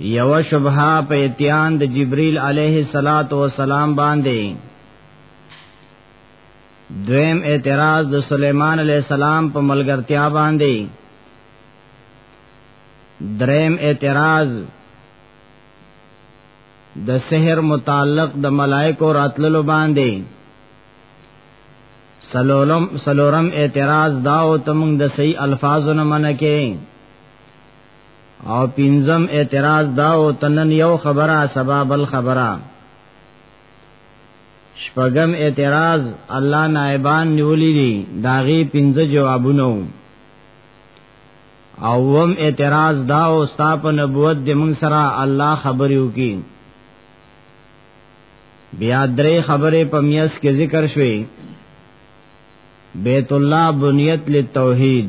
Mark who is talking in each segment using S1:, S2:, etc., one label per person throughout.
S1: یو شبهه په اتیان د جبرئیل علیه الصلاۃ والسلام باندې دویم اعتراض د سليمان علیه السلام په ملګرتیا باندې دریم اعتراض د سحر متعلق د ملائکو راتللو باندې سلورم سلورم اعتراض داو تمنګ د صحیح الفاظو نه منکه او پنځم اعتراض دا او تنن یو خبره سبب الخبره شپږم اعتراض الله نائبان نیولې دي داغي پنځه جوابونه او وم اعتراض دا او ستا په نبوت د موږ سره الله خبرې وکي بیا درې خبرې په میاس کې ذکر شوې بیت الله بنیت للتوحید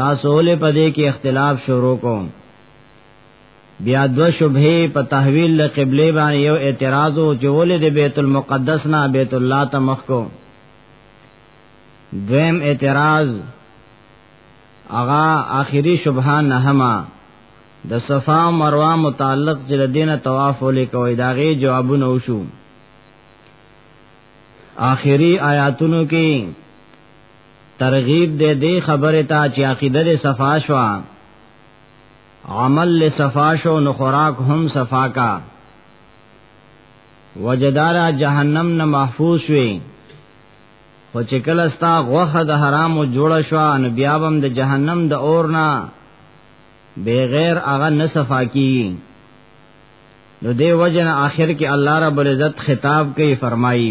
S1: تاسو له پدې کې اختلاف شروع کوم بیا دو شبهه په تحویل له قبله باندې یو اعتراض او جوړې د بیت المقدس نه بیت الله ته مخ کو دویم اعتراض اغا آخری شبهه نه هما د صفا او مروه متعلق چې د دینه طواف ولې کوي داغه جوابونه وشو آخری آیاتونو کې ترغیب دې دې خبره ته چې عقیده دې صفا شو عمل له صفا شو نو خوراک هم صفا کا وجدارا جهنم نه محفوظ شوي خو چې کله ستا غوخه د حرامو جوړ شو ان بیا بم د جهنم د اور نه بغیر هغه نه صفا کی نو دی وجن آخر کې الله رب العزت خطاب کوي فرمایي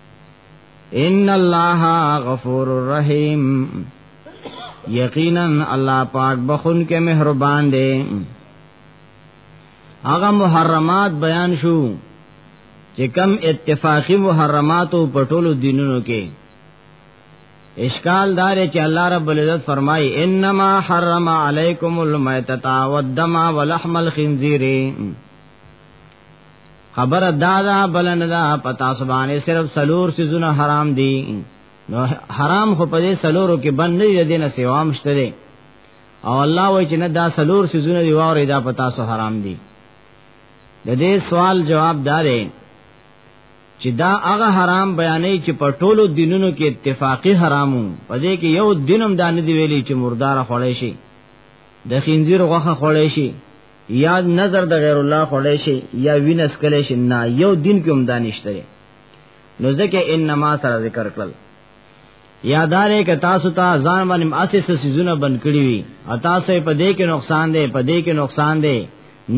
S1: ان الله غفور الرحیم یقینا الله پاک بخون کې مهربان دی هغه محرمات بیان شو چې کم اتفاقی محرماتو په ټولو دینونو کې اشکال دار چې الله رب العزت فرمایي انما حرم علیکم المیتۃ والدم ولحم الخنزیر خبر دادا بلن دا پتا سبانه صرف سلور سيزونه حرام دي نو حرام خو په دې سلورو کې بند نه دي دینه سیوام شته دي او الله وای چې نه دا سلور سيزونه دی واره دا پتا سو حرام دي د دې سوال جواب دارې چې دا هغه حرام بیانې چې په ټولو دینونو کې اتفاقی حرامو په دې کې یو دینم دانه دی ویلي چې مردار خوړې شي د خنزیر غوخه خوړې شي یا نظر د غیر الله خړې شي یا وینس کله شي نه یو دین کې هم دانشته نو ځکه انما سره ذکر کړل یادارې ک تاسو ته ځان باندې اساسه سيزونه بند کړی وي او تاسو په دې کې نقصان دی په دې کې نقصان دی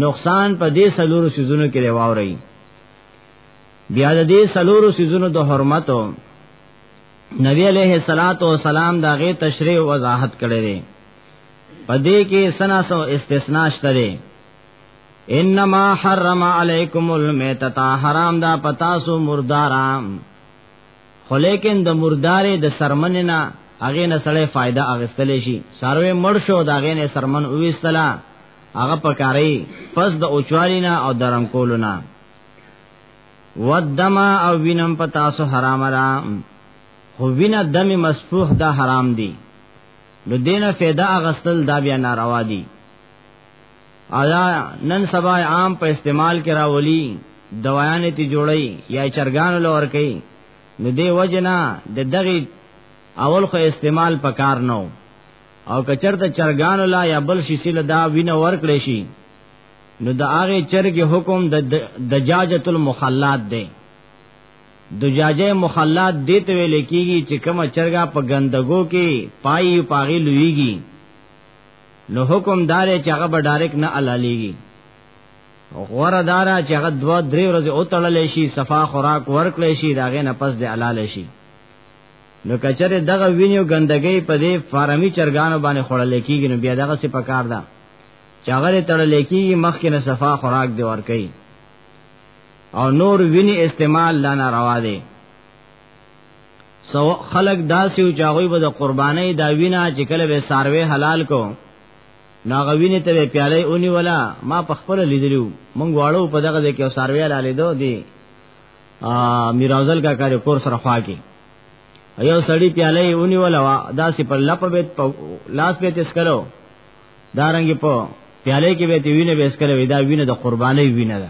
S1: نقصان په دې سلورو سيزونو کې راوړی بیا د دې سلورو سيزونو د حرمتو نبی علیہ الصلات والسلام دا غي تشریح وضاحت کړی دی پدې کې سنا سو استثناء شته انما حرم علیکم المیتتا حرام دا پتا سو مردارام خو لیکن د مردارې د سرمن نه هغه نه سړی فائدہ اغستلی شي سروي مړ شو دا هغه نه سرمن وېستلا هغه پکاري پس د اوچوالینا او درم کولونا ودما او وینم پتا سو حرام را خو وینا دم مسفوح دا حرام دی نو دینه فایده اغستل دا بیا ناروا دي ایا نن سبا عام په استعمال کې راولي دوایان ته جوړي یا چرګان لور کوي نو دی وجنا د دغه اول خو استعمال پکار نو او کچرته چرګان لا یا بل شي سیل دا وینه ور کړی شي نو د هغه چرګ حکم د دجاجه المخلات دی دجاجه مخلات دې ته ویل کېږي چې کومه چرګه په ګندګو کې پای پاغي لویږي نو حکم دار چې هغه به ډایرک نه علالېږي غوره دارا چې هغه دوا درې ورځې او تړلې شي صفا خوراک ورکړې شي داغه نه پس دې علالې شي نو کچره دغه وینیو ګندګي په دې فارمی چرګانو باندې خړل کېږي نو بیا دغه څه پکار ده چې هغه تړل کېږي مخکې نه صفا خوراک دی ورکړي او نور ویني استعمال لا ناروا دی سو خلق داسې او چاغوي به د قرباني دا وینا چې کله به ساروي حلال کو ناغوینه ته پیاله اونی ولا ما په خپل لیدلو مونږ واړو په دغه ځای کې ساروي حلال دو دی ا میرازل کا کار کور سره خوا کې ایو سړی پیاله اونی ولا داسې په لپ به لاس به تس کرو دارنګ په پیاله کې به تی وینه به اس کرو دا وینه د قرباني وینه ده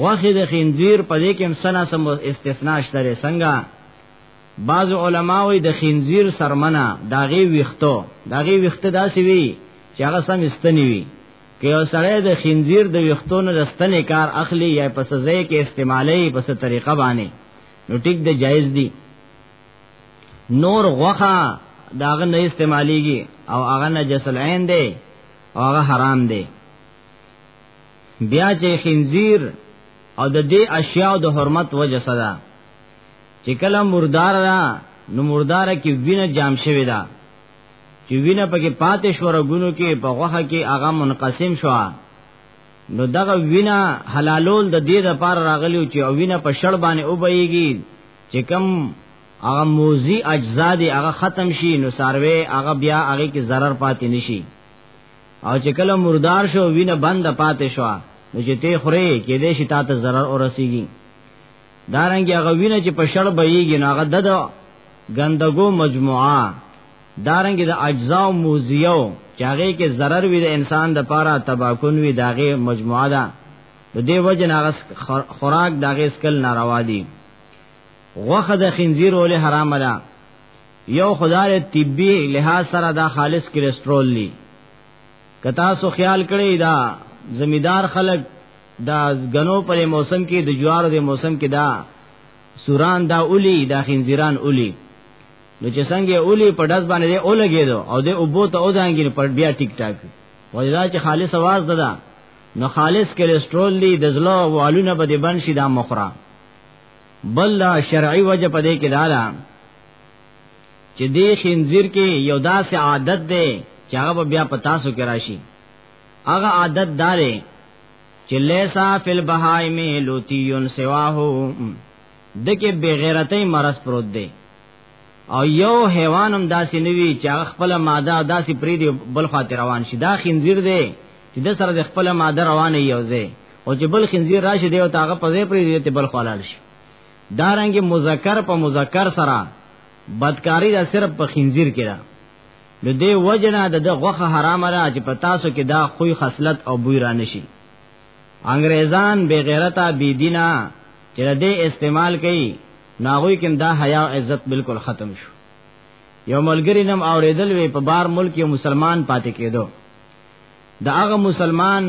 S1: غوخه د خنزیر په دې کې هم سنا سم استثناء شته څنګه بعض علما وي د خنزیر سرمنه داغي ویختو داغي ویخته داسې وی چې هغه سم استنی وی که یو سړی د خنزیر د ویختو نه دستنې کار اخلي یا په سزا کې استعمالي په څه طریقه باندې نو ټیک د جایز دی نور غوخه داغه نه استعماليږي او هغه نجس العين دی او هغه حرام دی بیا چې خنزیر او د دې اشیاء د حرمت وجه صدا چې کله مردار را نو مردار کې وینه جام شوی دا چې وینه پکې پاتې شو رګونو کې په غوخه کې هغه منقسم شو نو دغه وینه حلالول د دې د پار راغلی چې او وینه په شړ باندې وبېږي چې کم هغه موزي اجزا دي هغه ختم شي نو ساروي هغه بیا هغه کې zarar پاتې نشي او چې کله مردار شو وینه بند پاتې شو نو چې ته خوري کې دې شي تاسو zarar ورسیږي دارنګ هغه وینه چې په شړ بهيږي نو هغه د غندګو مجموعه دارنګ د اجزا او موزیو چې هغه کې zarar وي د انسان د پاره تباکون وي داغه مجموعه ده د دې وجه ناغس خوراک داغه اسکل ناروا دي غوخه د خنزیر ولې حرام ده یو خدای طبي لحاظ سره دا خالص کلسترول لی کتا سو خیال کړی دا زمیدار خلک دا غنو پر موسم کې د جوارو د موسم کې دا سوران دا اولی دا خنزیران اولی نو چې څنګه اولی په داس باندې او لګیدو او د اوبو ته او ځانګړي پر بیا ټیک ټاک وجدا چې خالص आवाज ددا نو خالص کلسترول دی د زلو والونه به د بن شي دا مخره بل شرعي وجه پدې کې دالا چې دې خنزیر کې یو داسې عادت دی چې هغه بیا په تاسو کې راشي هغه عادت دارې چې لیسا فی البهائم لوتیون سواه دکې بغیرتۍ مرض پروت دی او یو حیوانم داسې نوي چې هغه خپل ماده داسې پری دی بل خاطر روان شي دا خنزیر دی چې د سره د خپل ماده روانه یوځي او چې بل خنزیر راشي دی او تاغه په ځای پری دی ته بل خلال شي دارنګ مذکر په مذکر سره بدکاری دا صرف په خنزیر کې ده نو دی وجنا د غوخه حرام را چې په تاسو کې دا خوې خصلت او بوی را نشي انګريزان بے غیرتا بی دینا چې دې استعمال کوي ناغوی کې دا حیا او عزت بالکل ختم شو یو ملګری نم اوریدل وی په بار ملک یو مسلمان پاتې کېدو دا هغه مسلمان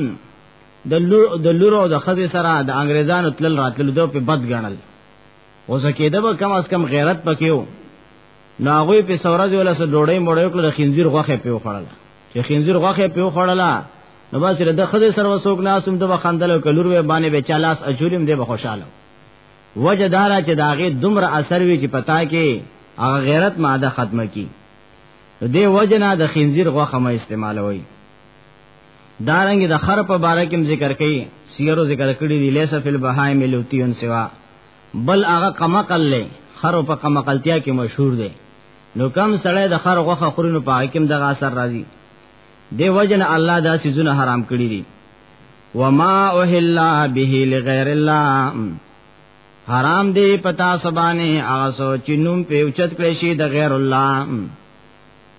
S1: د لور او د خزې سره د انګريزانو تلل راتلل دوی په بد ګڼل اوس کېده به کم از کم غیرت پکېو نو هغه په سورج ولا سره ډوړې مړې کړل خنزیر غوخه پیو خړل چې خنزیر غوخه پیو خړل نو بس د خزې سره وسوک ناسم د بخندل کلور وې باندې به چالاس اجولم دې به خوشاله وجه دارا چې داغه دومره اثر وی چې پتا کې هغه غیرت ماده ختمه کی دې وجه نه د خنزیر غوخه مې استعمالوي دارنګ د خر په باره کې ذکر کړي سیرو ذکر کړي دي لیسا فل بهای ملوتیون سوا بل هغه قمقل له خر په قمقلتیا کې مشهور دی نو کم سړی د خر غوخه خوري نو په حکم دغه اثر راځي دی وجن الله دا سيزونه حرام کړی دي وما اوهل به لغیر الله حرام دی پتا سبانه آسو چنوم په اوچت کړی شي د غیر الله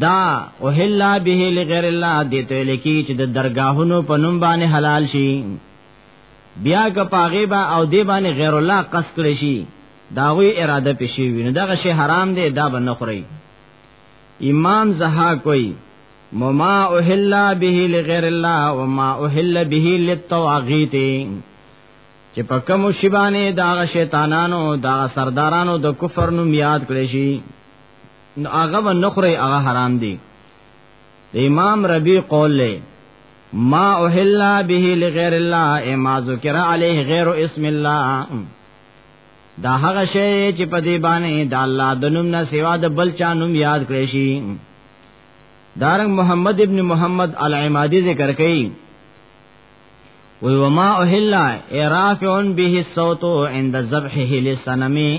S1: دا او هلا به لغیر الله دې ته لکی چې د درگاهونو په نوم باندې حلال شي بیا که پاغه با او دې باندې غیر الله قص کړی شي دا وی اراده پېښې ویني دا شی حرام دی دا به نه خوري امام زها کوئی مما اوهل به لغیر الله وما اوهل به للطواغیت چې په کوم شی باندې دا شیطانانو دا سردارانو د کفر نوم یاد کړی شي نو هغه به نخره هغه حرام دی د امام ربی قول له ما احل به لغیر الله اما ذکر علیه غیر اسم الله دا هغه شی چې په دې باندې د الله د نوم نه سوا د بل چا نوم یاد کړی شي دارنګ محمد ابن محمد العمادی ذکر کړي وی وما احلا ارافعن به الصوت عند ذبحه لسنمی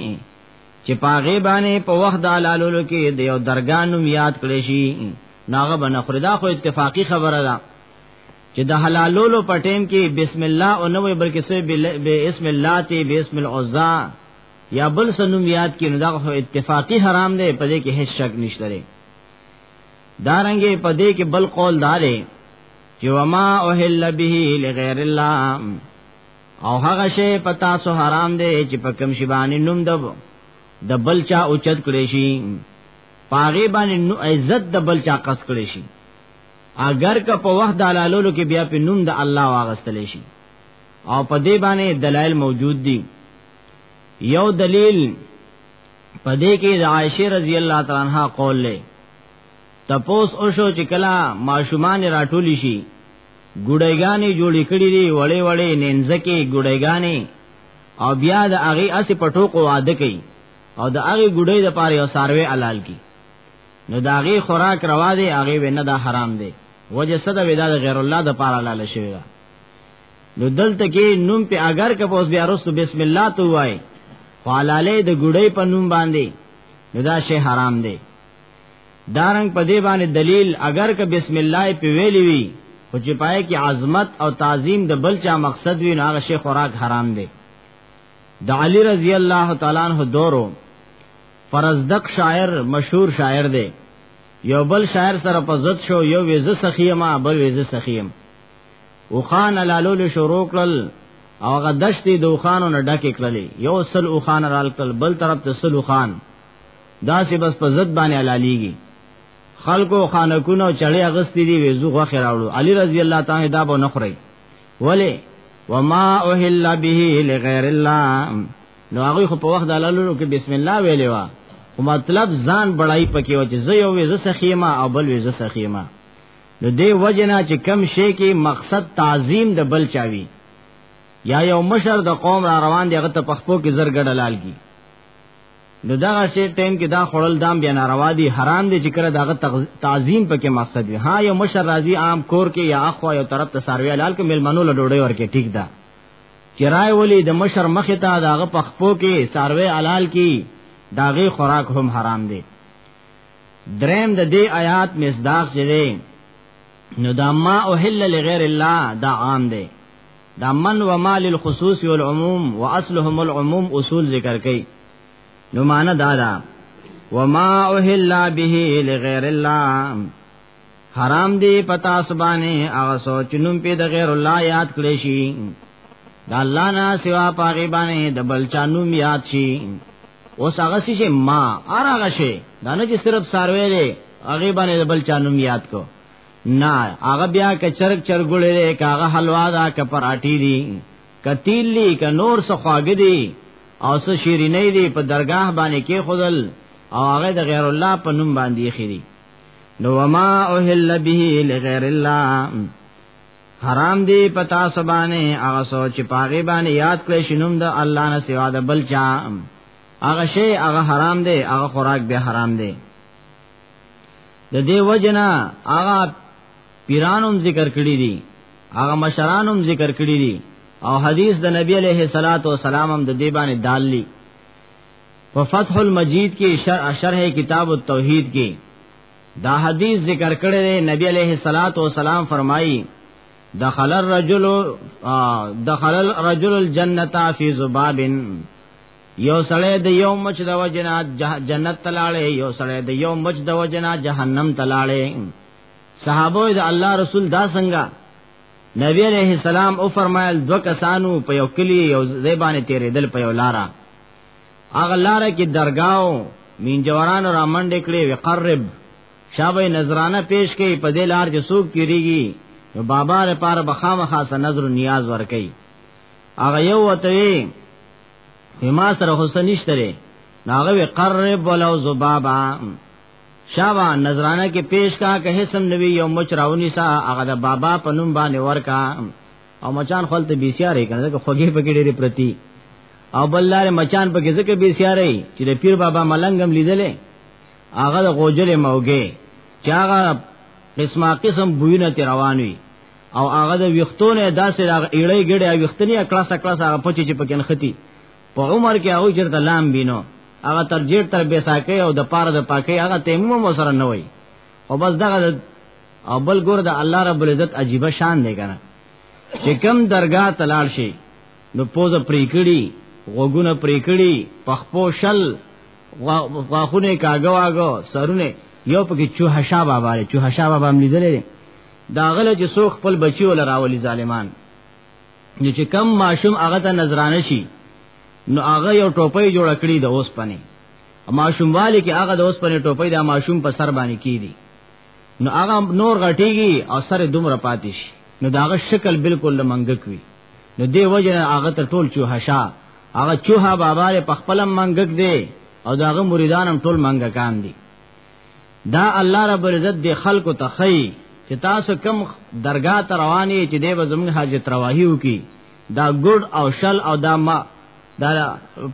S1: چې پاغه باندې په وخت د حلالولو کې د یو درګا نوم یاد کړی شي ناغه بنه خردا خو اتفاقی خبره ده چې د حلالولو په ټیم کې بسم الله او نو بلکې سه بسم الله تی بسم العزا یا بل سنوم یاد کې نو دا خو اتفاقی حرام دی په دې کې هیڅ شک نشته لري دارنګې په دې کې بل قول دارې چې وما اوهل به لغیر الله او هغه شی په تاسو حرام دی چې په کوم شی باندې نوم د د بل چا اوچت کړي شي پاغه باندې نو عزت د بل چا قص کړي شي اگر که په وخت دلالولو کې بیا په نوم د الله واغستل شي او په دې باندې دلایل موجود دي یو دلیل په دې کې د عائشه رضی الله تعالی عنها قول له تپوس او شو چې کلا ماشومان راټول شي ګډایګانې جوړې کړې دي وړې وړې نینځکه ګډایګانې او بیا د هغه اسی پټو کو واده کوي او د هغه ګډې د پاره یو ساروي حلال کی نو د هغه خوراک روا دی هغه ونه دا حرام دی وجه صد ودا د غیر الله د پاره حلال شوی دا نو دلته کې نوم په اگر کې پوس بیا رسو بسم الله تو وای حلاله د ګډې په نوم باندې نو دا شی حرام دی دارنګ په دې باندې دلیل اگر که بسم الله په ویلی وی خو چې پای کې عظمت او تعظیم د بل چا مقصد وي نو هغه شی خوراک حرام دی د علی رضی الله تعالی عنہ دورو فرزدق شاعر مشهور شاعر دی یو بل شاعر سره په ضد شو یو ویزه سخیما بل ویزه سخیم او خان لالول شروع کړل او هغه دشتي دوخانو نه ډکې کړلې یو سل او خان رال کړل بل طرف ته سل او خان دا سه بس په زد باندې علالیږي خلکو خانکونو چړې اغستې دي وېزو غوخه راوړو علي رضی الله تعالی دا به نخري ولی وما اوهل به لغیر الله نو هغه خو په وخت د لالو کې بسم الله ویلې وا خو مطلب ځان بړای پکې و چې زه یو وېزه سخیمه او بل وېزه سخیمه نو دې وجنه چې کم شي کې مقصد تعظیم د بل چاوي یا یو مشر د قوم را روان دی هغه ته پخپو کې زرګډ لال کی نو دا شی ټیم کې دا خړل دام بیا ناروا دي حرام دي چې کړه داغه تعظیم پکې مقصد دی ها یو مشر راضی عام کور کې یا اخو یو طرف ته ساروی حلال کې ملمنو له ډوډۍ ورکه ټیک ده چرای ولی د مشر مخ ته داغه پخپو کې ساروی حلال کې داغه خوراک هم حرام دي دریم د دې آیات مصداق چې دی نو دا ما اوهل لغیر الله دا عام دی دا من و مال الخصوص والعموم واصلهم العموم اصول ذکر کړي نو معنا دا دا وما اوهل به لغیر الله حرام دی پتا سبانه هغه سوچنم په د غیر الله یاد کړی شي دا الله نه سوا پاغي باندې د بل چانوم یاد شي اوس هغه شي ما ارغه شي دا نه چې صرف سروي دی هغه باندې د بل چانوم یاد کو نه هغه بیا که چرګ چرګولې ده که هغه حلوا ده که پراټی دي که تیل دي که نور څه خواږه دي او څه شیرینې دي په درگاه باندې کې خودل او هغه د غیر الله په نوم باندې خېری نو وما اوهل به لغیر الله حرام دی پتا سبانه هغه سوچ پاغه باندې یاد کړی شنوم د الله نه سوا د بل چا هغه شی هغه حرام دی هغه خوراک به حرام دی د دې وجنا هغه پیرانوم ذکر کړی دي هغه مشرانوم ذکر کړی دي او حدیث د نبی علیه الصلاۃ والسلام هم د دې باندې داللی په فتح المجید کې شرح شرح کتاب التوحید کې دا حدیث ذکر کړی دی نبی علیه الصلاۃ والسلام فرمایي دخل الرجل دخل الرجل الجنه فی ذباب یو سړی د یو مچ د وجنا جنت تلاړې یو سړی د یو مچ د وجنا جهنم تلاړې صحابه د الله رسول دا څنګه نبی علیہ السلام او فرمایل دو کسانو په یو کلی یو زیبانه تیرې دل په یو لارا اغه لارا کې درگاو مین جواران را منډې کړې وقرب شابه نظرانه پیش کړي په دې لار چې سوق کیږي نو بابا لپاره بخامه خاصه نظر نیاز ور کوي اغه یو وته ما سره حسن نشته ناغه وی قرب ولو زبابا شابا نظرانه کې پیش کا که حسن نوی یو مچ راونی سا هغه د بابا په نوم باندې ورکا او مچان خپل ته بیسیارې کنه که خوږې پکې ډېری پرتی او بلار مچان په کې ځکه به سیارې چې د پیر بابا ملنګم لیدلې هغه د غوجلې موګه چې هغه قسمه قسم بوینه تی روانوي او هغه د ویختونه داسې هغه ایړې ګړې او ویختنی کلاس کلاس هغه پچې چې پکې نختی په عمر کې هغه چرته لام بینو هغه تر جیټ تر بیساکې او د پاره د پاکې هغه تیمم مو سره نه وای او بس دغه او بل ګور د الله رب العزت عجیب شان دی کنه چې کم درگاه تلال شي نو پوزه پرې کړي غوګونه پرې کړي پخپو شل غاخونه کاګواګو سرونه یو پکې چوهشا بابا لري چوهشا بابا هم لیدلې داغله چې سو خپل بچي ول راولي ظالمان نو چې کم ماشوم هغه ته نظرانه شي نو هغه یو ټوپۍ جوړ کړی د اوس پنه ماشوم والی کې هغه د اوس پنه ټوپۍ د ماشوم په سر باندې کیدی نو هغه نور غټیږي او سره دومره پاتې شي نو داغه شکل بالکل لمنګک وي نو دی وجه هغه ته ټول چوهشا هغه چوها بابا له پخپلم منګک دی او داغه مریدانم ټول منګکان دي دا الله رب العزت دی خلق ته خی چې تاسو کم درگاه ته رواني چې دی وزمن حاجت رواهی وکي دا ګډ او شل او دا ما دا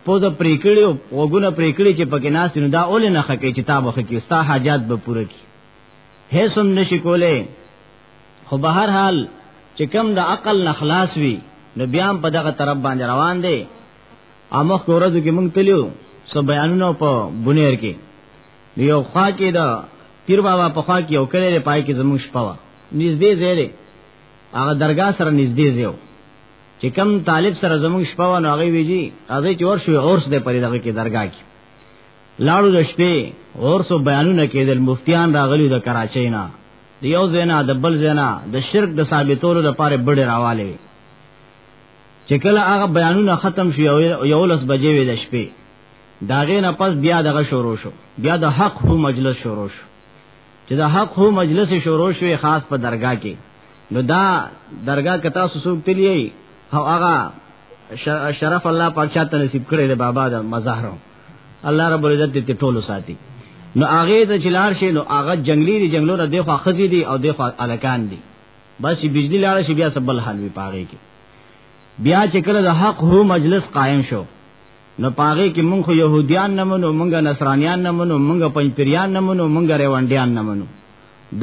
S1: پوزه پریکړی او وګونه پریکړی چې پکې ناس نو دا اول نه خکې چې تابو خکې ستا حاجات به پوره کی هیڅ هم نشي کولای خو به هر حال چې کم د عقل نه خلاص وي نو بیا په دغه طرف باندې روان دي امخ ورځو کې مونږ تلیو سو بیانونه په بنیر کې یو خوا کې دا پیر بابا په خوا کې یو کلی دی پای کې زموږ شپه وه نږدې ځای دی هغه درګاه سره نږدې ځای چې کم طالب سره زموږ شپه وه نو هغه ویجی هغه چې ورشو اورس دی پرې دغه کې درګاه کې لاړو د شپې اورسو بیانونه کېدل مفتیان راغلي د کراچۍ نه د یو زینا د بل زینا د شرک د ثابتولو لپاره بډې راواله چې کله هغه بیانونه ختم شي یو لس بجې وې د شپې داغه نه پس بیا دغه شروع شو بیا د حق هو مجلس شروع شو چې د حق هو مجلس شروع شوې خاص په درگاه کې نو دا درگاه کتا سوسوک تلیي او هغه شرف الله پاک چاته نصیب کړی دی بابا د مزهرو الله رب العزت دې ټولو ساتي نو هغه د چلار شي نو هغه جنگلی دي جنگلو نه دغه خزي دي او دغه الکان دي بس بجلی لاړ شي بیا سبل حال وی پاره کې بیا چې کله د حق هو مجلس قائم شو نو پاغه کې مونږ يهوديان نه منو مونږ نصرانيان نه منو مونږ پنځپريان نه منو مونږ ريوانډيان نه منو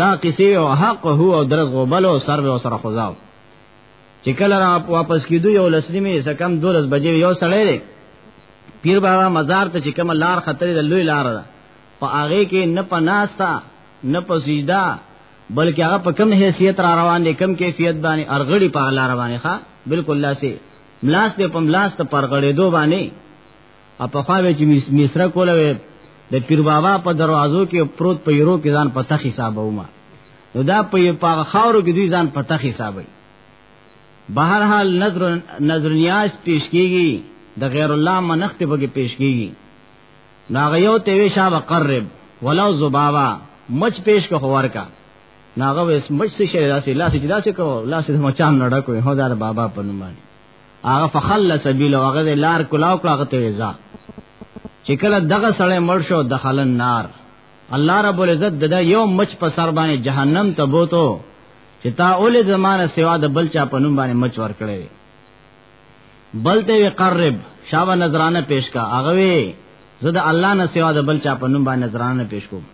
S1: دا قصې او حق هو او درز غوبل او سر به سره خداو چې کله را واپس کیدو یو لسلیمه سکم دولس بجې یو سړی دی پیر بابا مزار ته چې کوم لار خطرې د لوی لار ده په هغه کې نه پناستا نه پسیدا بلکې هغه په کم حیثیت را روان دي کم کیفیت باندې ارغړی په لار روانه ښا بالکل لاسه ملاس په ملاس ته پرغړې دو باندې په خوا به چې مصر کوله د پیر بابا په دروازو کې پروت په یورو کې ځان پته حسابو ما نو دا په پاغه خاورو کې دوی ځان پته حسابي بهر حال نظر نظر نیاز پیش کیږي د غیر الله منخت په کې پیش کیږي ناغیو ته وی شابه قرب ولو زبابا مچ پیش کو خور کا ناغه وس مچ څه شي داسې لاس چې داسې کو لاس د مچان نه ډکو هو دار بابا په نوم باندې هغه فخل سبیل هغه لار کلاو کلاغه ته وزا چې کله دغه سړی مړ شو دخل النار الله رب العزت ددا یو مچ په سر باندې جهنم ته بوتو چې تا اول زمانه سوا د بل چا په نوم باندې مچ ور کړې بل ته قرب شاو نظرانه پیش کا هغه وی زه د الله نه سوا د بل چا په نوم باندې نظرانه پیش کوم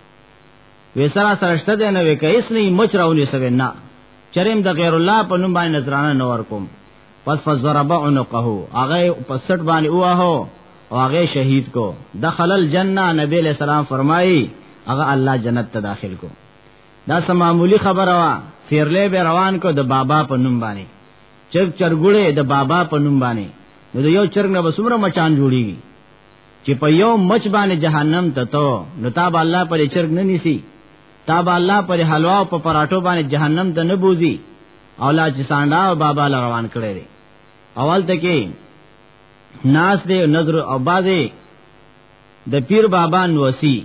S1: وې سره سره شته دی نه وې که اس نه مچ راونی سوي نه چرېم د غیر الله په نوم باندې نظرانه نه ورکوم پس فزرب عنقه هغه په سټ باندې واه او هغه شهید کو دخل الجنه نبی له سلام فرمایي هغه الله جنت ته داخل کو دا سم معمولی خبره وا فیرلې به روان کو د بابا په نوم باندې چرګ چرګوړې د بابا په نوم باندې نو د یو چرګ نه بسمره مچان جوړیږي چې په یو مچ باندې جهنم ته تو نو تاب الله پر چرګ نه نیسی تاب الله پر حلوا او په پراټو باندې جهنم ته نه بوزي او لا چې سانډا او بابا لا روان کړي دي اول ته کې ناس دې نظر او بازي د پیر بابا نوسی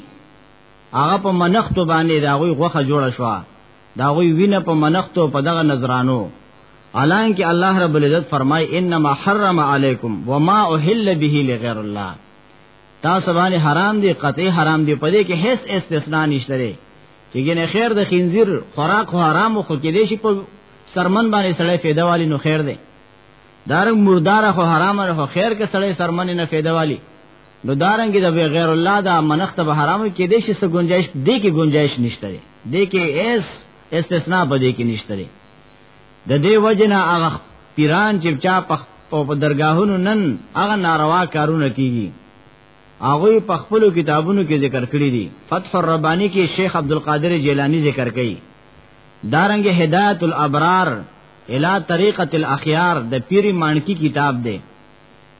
S1: هغه په منخت باندې دا غوي غوخه جوړه شوه دا غوی وینه په منختو په دغه نظرانو الان کې الله رب العزت فرمای انما حرم علیکم وما اهل به لغیر الله تاسو باندې حرام دي قطعي حرام دي په دې کې هیڅ استثناء نشته لري چې ګنې خیر د خنزیر خوراک خو حرام خو کې دې شي په سرمن باندې سړی فایده والی نو خیر دی دارنګ مردار خو حرام نه خو خیر کې سړی سرمن نه فایده والی نو دارنګ د غیر الله د منښت به حرام کې دي چې څه گنجائش دي کې گنجائش نشته دي دي کې اس استثناء په دې کې نشته دي د دې وجنه هغه پیران چې چا په په درگاهونو نن هغه ناروا کارونه کوي هغه په خپل کتابونو کې ذکر کړی دي فتح الربانی کې شیخ عبد القادر جیلانی ذکر کړي دارنګ هدایت الابرار الی طریقت الاخیار د پیری مانکی کتاب دی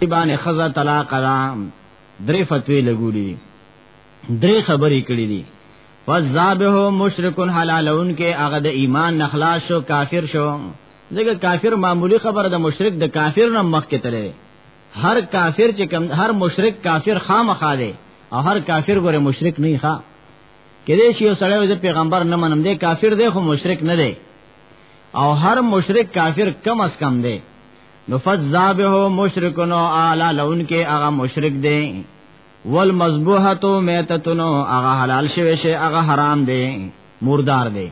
S1: دی باندې خزا طلاق دا درې فتوی لګولې دي درې خبرې کړې دي فذابه مشرکون حلالون کې هغه د ایمان نخلاص شو کافر شو ځکه کافر معمولی خبره د مشرک د کافر نه مخ کې تللی هر کافر چې کم هر مشرک کافر خامخا دی او هر کافر ګوره مشرک نه ښا کله چې یو سړی د پیغمبر نه منم دی کافر دی خو مشرک نه دی او هر مشرک کافر کم از کم دی نو فذابه مشرکون اعلی لون کې هغه مشرک دی والمذبوحه میتتون هغه حلال شوی شی هغه حرام دی مردار دی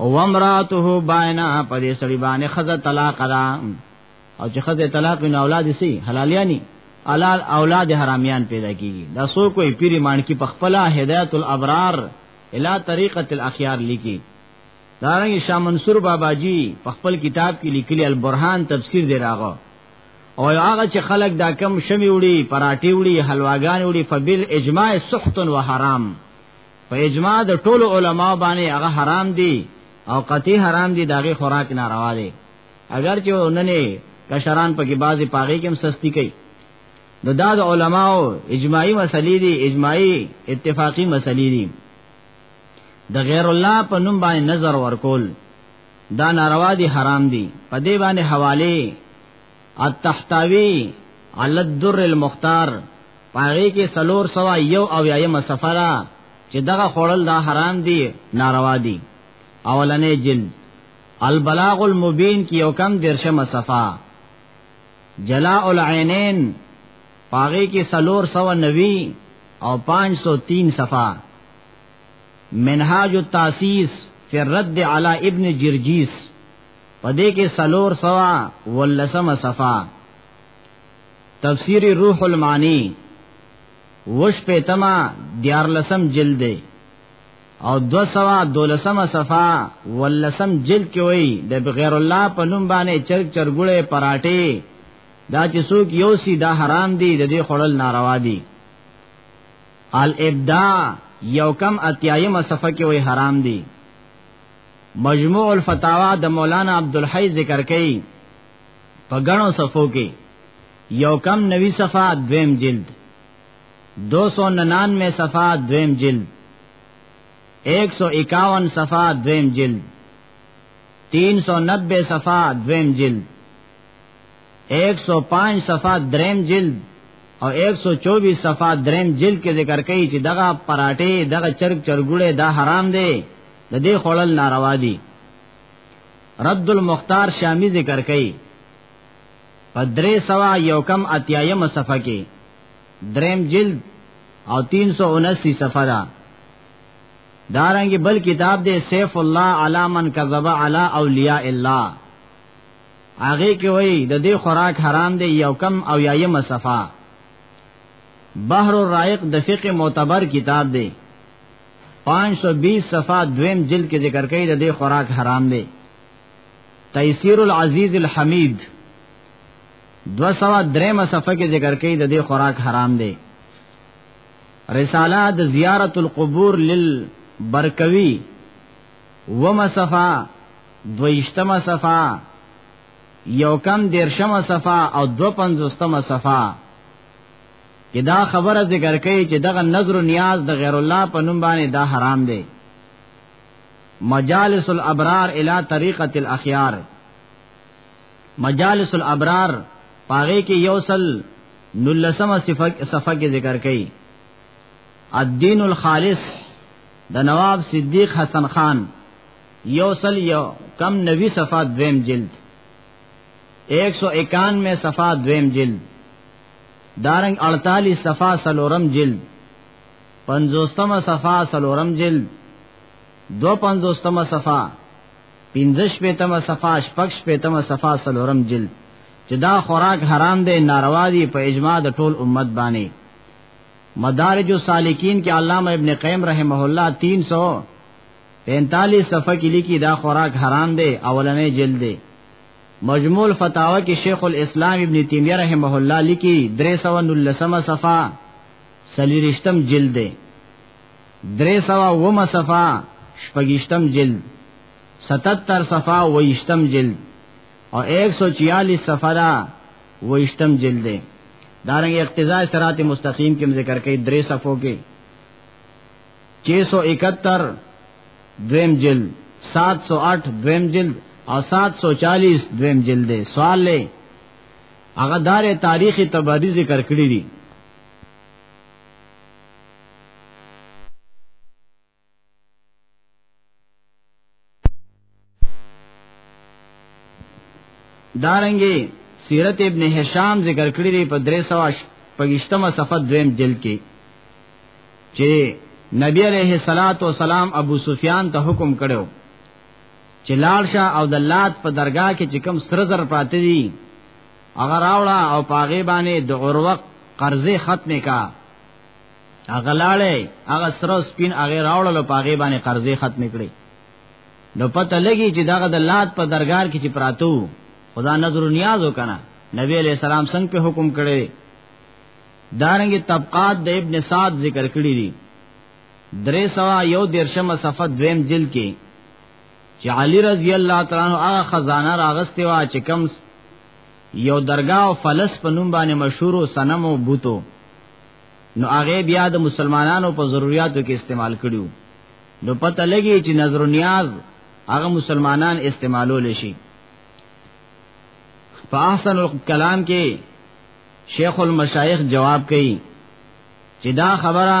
S1: او امراته باینا په دې سړي باندې خزه طلاق را او چې خزه طلاق نه اولاد سي حلالیانی حلال اولاد حرامیان پیدا کیږي دا سو کوئی پیری مانکی په خپل هدایت الابرار الی طریقه الاخيار لیکي دارنګ شاه منصور بابا جی په خپل کتاب کې لیکلی البرهان تفسیر دی راغو او هغه چې خلک دا کم شمی وړي پراټي وړي حلواګان وړي فبل اجماع سخت و حرام په اجماع د ټولو علما باندې هغه حرام دي او قطعی حرام دي داغه خوراک ناروا دي اگر چې ننې کشران پکې بازي پاغي کې هم سستی کوي د داد علماو اجماعي مسلې دي اجماعي اتفاقی مسلې دي د غیر الله په نوم باندې نظر ورکول دا ناروا دي حرام دي په دې باندې حواله التحتوی علی الدر المختار پاره کې سلور سوا یو او یایمه سفرا چې دغه خورل دا حرام دي ناروا دي اولنې جلد البلاغ المبین کې یو کم درشمه صفه جلاء العینین پاغه کې سلور سو نوی او 503 صفا منهاج التاسیس فی الرد علی ابن جرجیس پدې کې سلور سوا ولسم صفا تفسیر روح المانی وش په تما دیار لسم جلد او دو سوا دولسم صفا ولسم جلد کې وای د بغیر الله په نوم باندې چرګ چرګوړې پراټې دا چې څوک یو سی دا حرام دی د دې خړل ناروا دی الابداع یو کم اتیایمه صفحه کې وی حرام دی مجموع الفتاوا د مولانا عبدالحی ذکر کړي په غنو صفو کې یو کم نوی صفه دویم جلد 299 صفه دویم جلد 151 صفه دویم جلد 390 صفه دویم جلد 105 صفحه دریم جلد او 124 صفحه دریم جلد کې ذکر کوي چې دغه پراټه دغه چرګ چرګوړې دا حرام دی د دې خړل ناروا دي رد المختار شامی ذکر کوي په درې سوا یو کم اتیایم صفحه کې دریم جلد او 379 صفحه ده دارنګ بل کتاب دې سیف الله علی من کذب علی اولیاء الله هغه کې وای د دې خوراک حرام دی یو کم او یایم صفه بحر الرائق د فقه معتبر کتاب دی 520 صفحه دویم جلد کې ذکر کړي د دې خوراک حرام دی تیسیر العزیز الحمید 203 صفحه کې ذکر کړي د دې خوراک حرام دی رساله د زیارت القبور للبرکوی ومه صفا دویشتمه صفا یو کم دیرشمه صفا او دو پنځوستمه صفا کې دا خبره ذکر کوي چې دغه نظر و نیاز د غیر الله په نوم باندې دا حرام دی مجالس الابرار الی طریقه الاخيار مجالس الابرار پاره کې یوصل نلسمه صفه کې ذکر کړي الدین الخالص د نواب صدیق حسن خان یو سل یو کم نوی صفحه دویم جلد 191 صفحه دویم جلد دارنګ 48 صفحه سلورم جلد 50مه صفحه سلورم جلد 250مه صفحه 55مه صفحه 55مه صفحه سلورم جلد چې دا خوراک حرام دی ناروا دی په اجماع د ټول امت باندې مدارج السالکین کې علامه ابن قیم رحمه الله 345 صفحه کې لیکي دا خوراک حرام دی اولنې جلد دی مجموع الفتاوا کې شیخ الاسلام ابن تیمیه رحمه الله لیکي 319 صفحه سلیریشتم جلد دی 300 صفحه شپږشتم جلد 77 صفحه ویشتم جلد او 146 صفحه ویشتم جلد دی دارنګ اقتضاء صراط مستقیم کې ذکر کوي درې صفو کې 671 دویم جلد 708 دویم جلد او 740 دویم جلد دی سوال لې هغه دار تاریخی تبری ذکر کړی دی دارنګي سیرت ابن هشام ذکر کړی دی په 300 پګشتمه صفحه دویم جلد کې چې نبی علیہ الصلات والسلام ابو سفیان ته حکم کړو چې لال شاه او د لات په درگاه کې چې کوم سر زر پاتې دي هغه راوړه او پاغه باندې د اوروق قرضې ختمه کا هغه لاړې هغه سره سپین هغه راوړل په هغه باندې قرضې ختم کړي نو پته لګي چې دغه د لات په درګار کې چې پراتو خدا نظر و نیاز وکنه نبی علیہ السلام څنګه په حکم کړي دارنګ طبقات د ابن سعد ذکر کړی دي درې سوا یو درشم صفه دویم جل کې چې علی رضی الله تعالی عنہ هغه خزانه راغسته وا چې کم یو درگاه او فلس په نوم باندې مشهور او صنم او بوتو نو هغه بیا د مسلمانانو په ضرورتو کې استعمال کړو نو پته لګي چې نظر و نیاز هغه مسلمانان استعمالول شي په احسن الکلام کې شیخ المشایخ جواب کوي چې دا خبره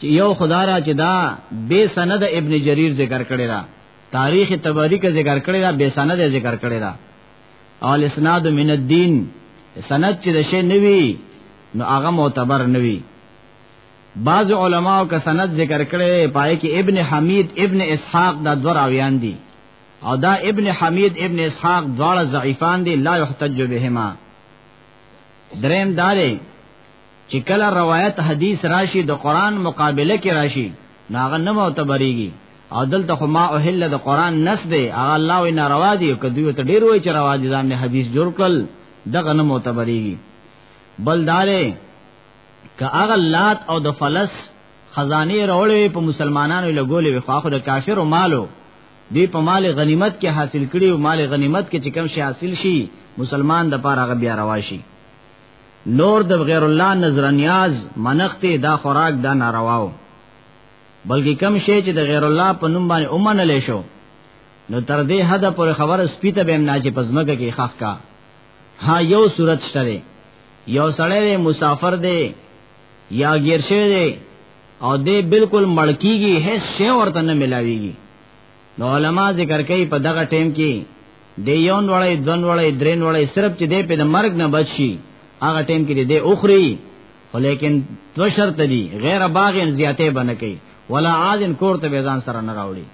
S1: چې یو خدا را چې دا بے سند ابن جریر ذکر کړی دا تاریخ تبری کا ذکر کړی دا بے سند ذکر کړی دا او الاسناد من الدين سند چې د شی نوي نو هغه معتبر نوي بعض علماو که سند ذکر کړي پای کې ابن حمید ابن اسحاق دا دور اویان دي او دا ابن حمید ابن اسحاق دواړه ضعیفان دي لا یحتج بهما دریم داري چې کله روایت حدیث راشي د قران مقابله کې راشي ناغه نه معتبريږي او دلته خو ما اوهله د قران نس دی هغه الله وی ناروا دی که دوی ته ډیر وای چې روا دي ځان حدیث جوړ کړل دغه نه معتبريږي بل دارې که هغه لات او د فلس خزانه راولې په مسلمانانو لګولې وي خو اخر کافر او مالو دی په مال غنیمت کې حاصل کړي او مال غنیمت کې چې کم شي حاصل شي مسلمان د پاره غ بیا رواشي نور د غیر الله نظر نیاز منښت دا خوراک دا نارواو بلکې کم شی چې د غیر الله په نوم باندې اومنه لې شو نو تر دې حد پر خبره سپیته بهم نه چې پزمګه کې خخ کا ها یو صورت شته یو سړی مسافر دی یا ګیر شوی دی او دې بالکل مړکیږي هیڅ شی ورته نه ملاويږي نو علما ذکر کوي په دغه ټیم کې د یون وړې دون وړې درین وړې صرف چې دې په مرګ نه بچي هغه ټیم کې دې اوخري ولیکن دو شرط دي غیر باغ زیاته بنه کوي ولا عادن کور ته ځان سره نه راوړي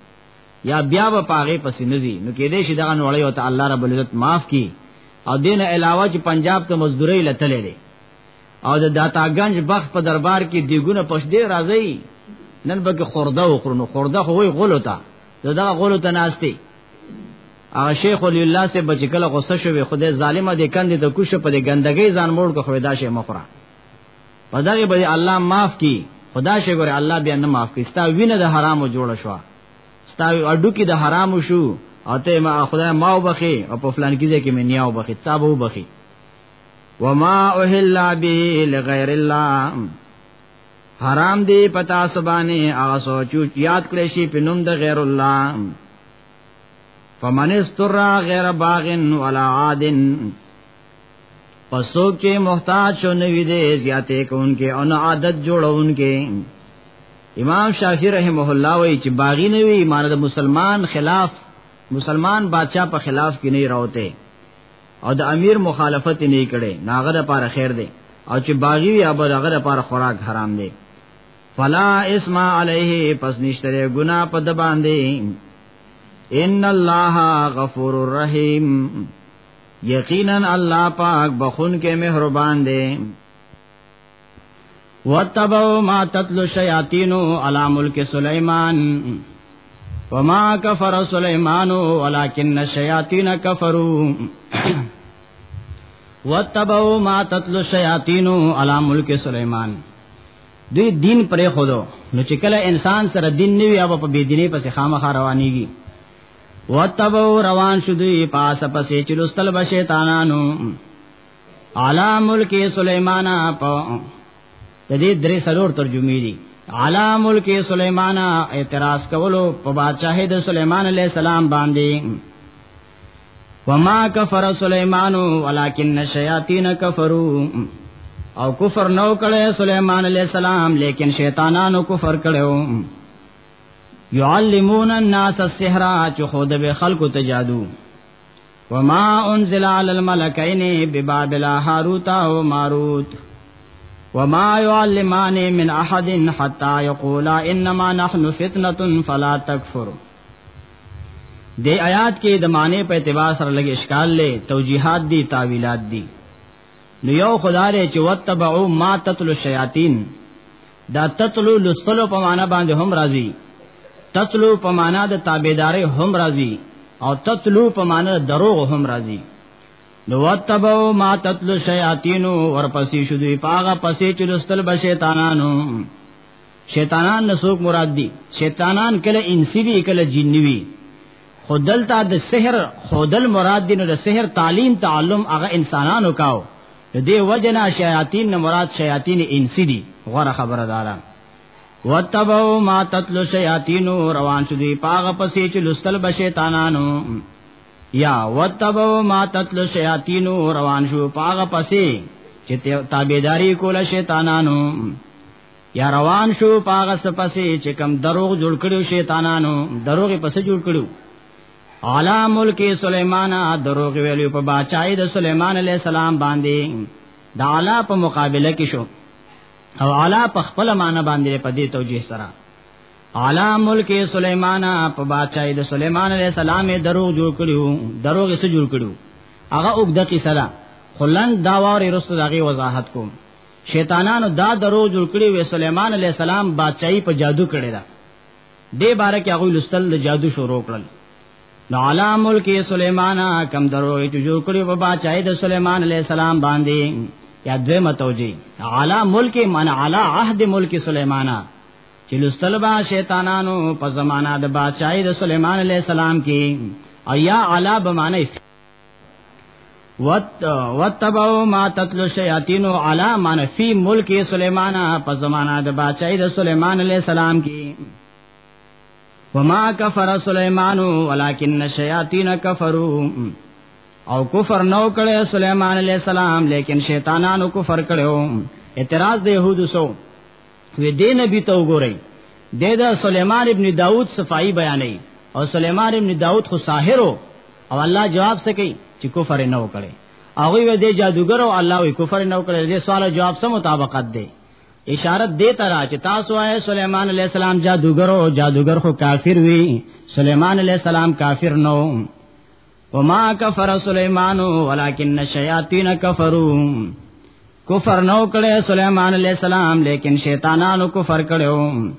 S1: یا بیا به پاغه پسې نزي نو کې دې شي دغه وړې او ته الله رب العزت معاف کړي او دین علاوه چې پنجاب ته مزدوري لته لري او د داتاګنج بخت په دربار کې دیګونه پښ دی راځي نن به کې خورده وخورنو خورده خو وي غولو ته دغه غولو ته ناشتي هغه شیخ ولی الله سے بچ کله غصه شوی خدای ظالمه دې کندې ته کوشه په دې ګندګۍ ځان موړ کو خو دا شی مخره په دغه به الله معاف کی خدا شي ګوره الله بیا نه معاف کوي ستا وینه د حرامو جوړ شو ستا اډو کې د حرامو شو او ته ما خدای ما وبخي او په فلان کې ځکه مې نیاو بخي تابو بخي وما اهل به لغیر الله حرام دی پتا سبانه هغه سوچو یاد کړی شي په نوم د غیر الله فمن استر غیر باغن ولا عادن پسوک چې محتاج شو نوی دی زیاتې کوونکې او نه عادت جوړونکې امام شافعی رحمه الله وایي چې باغی نه وی مانه د مسلمان خلاف مسلمان بادشاہ په خلاف کې نه راوته او د امیر مخالفت نه کړي ناغه د پاره خیر دی او چې باغی وي ابد هغه د پاره خوراک حرام دی فلا اسم علیه پس نشتره ګنا په د باندې ان الله غفور الرحیم یقینا الله پاک بخون کې مهربان دی وتبو ما تتلو الشیاطین علی ملک سلیمان وما کفر سلیمان ولکن الشیاطین کفروا وتبو ما تتلو الشیاطین علی ملک سلیمان دوی دین پرې خودو نو چې کله انسان سره دین نیوي او په بی دیني پسې خامخا روانيږي وتبو روان شو دوی پاس پسې چې لستل بشیطانانو علا ملک سلیمان په د دې درې سلور ترجمې دي علا ملک سلیمان اعتراض کولو په بادشاہي د سلیمان علیہ السلام باندې وما کفر سلیمان ولکن الشیاطین کفروا او کفر نو کړي سلیمان علیہ السلام لیکن شیطانانو کفر کړو یعلمون الناس السحر چې خود به خلقو ته جادو وما انزل على الملكين ببابل هاروت او ماروت وما يعلمان من احد حتى يقولا انما نحن فتنه فلا تكفر دې آیات کې د معنی په اعتبار سره لګ اشکال لې توجیهات دي تعویلات دي نو یو خدای چې وتبعو ما تتلو شیاطین دا تتلو لستلو په معنا باندې هم راځي تتلو په معنا د تابعداري هم راځي او تتلو په معنا د دروغ هم راځي نو وتبو ما تتلو شیاطینو ورپسې شو دی پاغه پسې چې لستل به شیطانانو شیطانان نسوک مراد دي شیطانان کله انسی وی کله جنی وی خودلتا د سحر خودل مراد دینو د سحر تعلیم تعلم هغه انسانانو کاو د دې وجنا شیاطین نه مراد شیاطین انسی دي غره خبره دارا وتبو ما تتلو شیاطین روان شو دي پاغه پسې چې لستل بشیطانانو یا وتبو ما تتلو شیاطین روان شو پاغه پسې چې تابعداري کوله شیطانانو یا روان شو پاغه سپسې چې کم دروغ جوړ کړو شیطانانو دروغ پسې جوړ کړو علا ملک سليمان دروغ ویلو په بچای د سليمان عليه السلام باندې د علا په مقابله کې شو او علا په خپل معنی باندې په دې توجیه سره علا ملک سليمان په بچای د سليمان عليه السلام دروغ جوړ کړو دروغ یې جوړ کړو هغه وګد کې سره خلن داوار رسول هغه وضاحت کوم شیطانانو دا درو جوړ کړی وې سليمان عليه السلام بادشاہي په جادو کړی دا دې باره کې هغه لستل د جادو شروع کړل نو علا ملک سليمان کم درو یې جوړ کړی و بادشاہي د سليمان عليه السلام باندې یا دوی متوجي علا ملک من علا عهد ملک سليمان چې لستل با شیطانانو په زمانہ د بادشاہي د سليمان عليه السلام کې او یا علا بمانه وتبعوا ما تتلو الشیاطین علی من فی ملک سلیمان په زمانہ د بادشاہی د سلیمان علیہ السلام کې وما کفر سلیمان ولکن الشیاطین کفروا او کفر نو کړي سلیمان علیہ السلام لیکن شیطانانو کفر کړو اعتراض د یهودو سو وی دې نبی ته وګورئ د دا سليمان ابن داود صفائی بیانې او سليمان ابن داود خو ساحر او الله جواب سکی چې کفر نه وکړي هغه وی دې جادوګر او الله وی کفر نه وکړي دې سوال جواب سم مطابقت دی اشاره دې ترا چې تاسو آئے سليمان عليه السلام جادوګر او جادوګر خو کافر وی سليمان عليه السلام کافر نو وما کفر سليمان ولكن الشياطين كفروا کفر نو کړي سليمان عليه السلام لیکن شیطانانو کفر کړو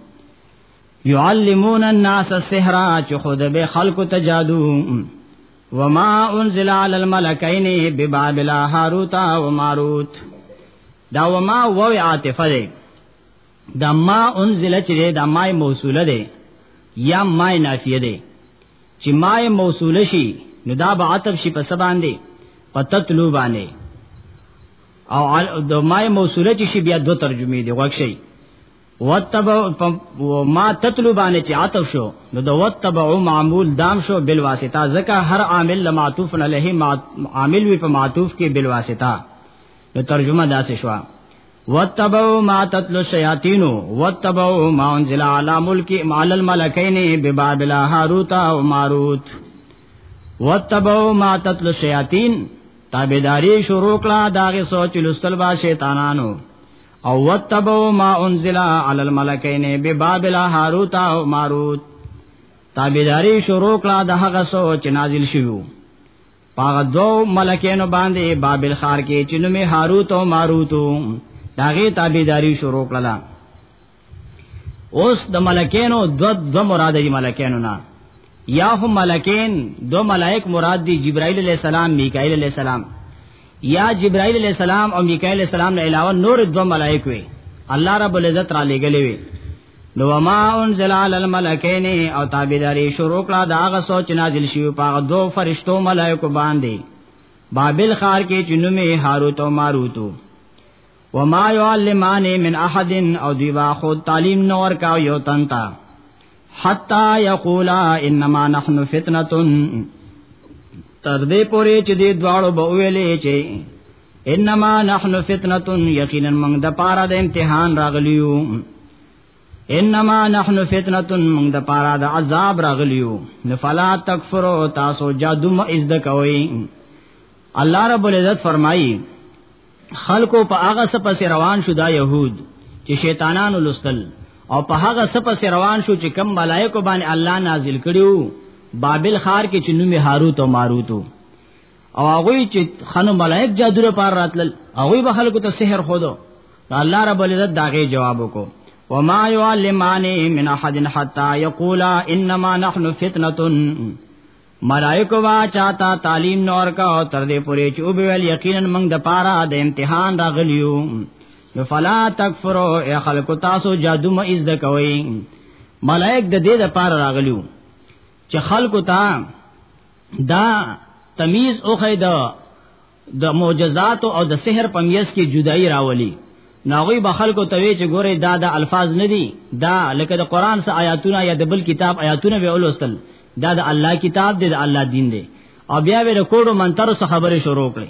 S1: يعلمون الناس السحر چې خود به خلق ته جادو وما انزل على الملكين ببابل هاروت وماروت دا وما وو عاطفه دا ما انزل چې دا ما موصوله ده یا ما نافیه ده چې ما موصوله شي نو دا به عطف شي په سبان دي پتتلو باندې او د ما موصوله چې شي بیا دو ترجمه دي وښي وتب ما تتلو باندې چې عطف شو نو د وتب معمول دام شو بل واسطه ځکه هر عامل لمعطوف علیه عامل وی په معطوف کې بل واسطه نو ترجمه داسې شو وتبو ما تتلو الشیاطین وتبو ما انزل علی ملک مال الملکین ببابل هاروت او ماروت وتبو ما تتلو الشیاطین تابعداری شروع کړه داغه سوچ لستل با شیطانانو او وتبو ما انزل علی الملکین ببابل هاروت او ماروت تابعداری شروع کړه دغه سوچ نازل شوی پاغه دو ملکینو باندې بابل خار کې چې نومې هاروت او ماروت داغه تابعداري شروع کړله اوس د ملکینو دو دو مراد دي ملکینو نه یا هم ملکین دو ملائک مراد دي جبرائیل علیہ السلام میکائیل علیہ السلام یا جبرائیل علیہ السلام او میکائیل علیہ السلام نه علاوه نور دو ملائک وي الله رب العزت را لګلې وي نو ما انزل علی الملکین او تابعداري شروع کړه دا غ سوچ نازل شي په دو فرشتو ملائکه باندې بابل خار کې جنومه هاروت او ماروت وما يعلمان من احد او دیوا خود تعلیم نور کا یو تنتا حتا یقولا انما نحن فتنه تر دې پورې چې دې دواړو به ویلې چې انما نحن فتنه یقینا موږ د پاره د امتحان راغلیو انما نحن فتنه موږ د پاره د عذاب راغلیو نفلا تکفرو تاسو جادو م از د کوي الله رب العزت فرمایي خلکو په هغه څه پس روان شو دا يهود چې شیطانانو لستل او په هغه څه پس روان شو چې کم ملائکه باندې الله نازل کړیو بابل خار کې چې نومي هاروت او ماروت او هغه چې خانو ملائک جادو لپاره راتلل هغه به خلکو ته سحر خودو الله رب العزت داغه جواب وکړو وما يعلمان من احد حتى يقولا انما نحن فتنه ملائکه وا چاته تعلیم نور کا او تر دې پورې چې او ویل یقینا موږ د پاره د امتحان راغلیو نو فلا تکفرو ای خلق تاسو جادو مې از د کوي ملائک د دې د پاره راغلیو چې خلق ته دا تمیز او خیدا د معجزات او د سحر په میز کې جدای راولي ناغوی به خلکو ته وی چې ګوره دا د الفاظ نه دي دا لکه د قران سره آیاتونه یا د بل کتاب آیاتونه به ولوستل دا د الله کتاب دی د الله دین دی او بیا به د کوډو منتر سره خبرې شروع کړي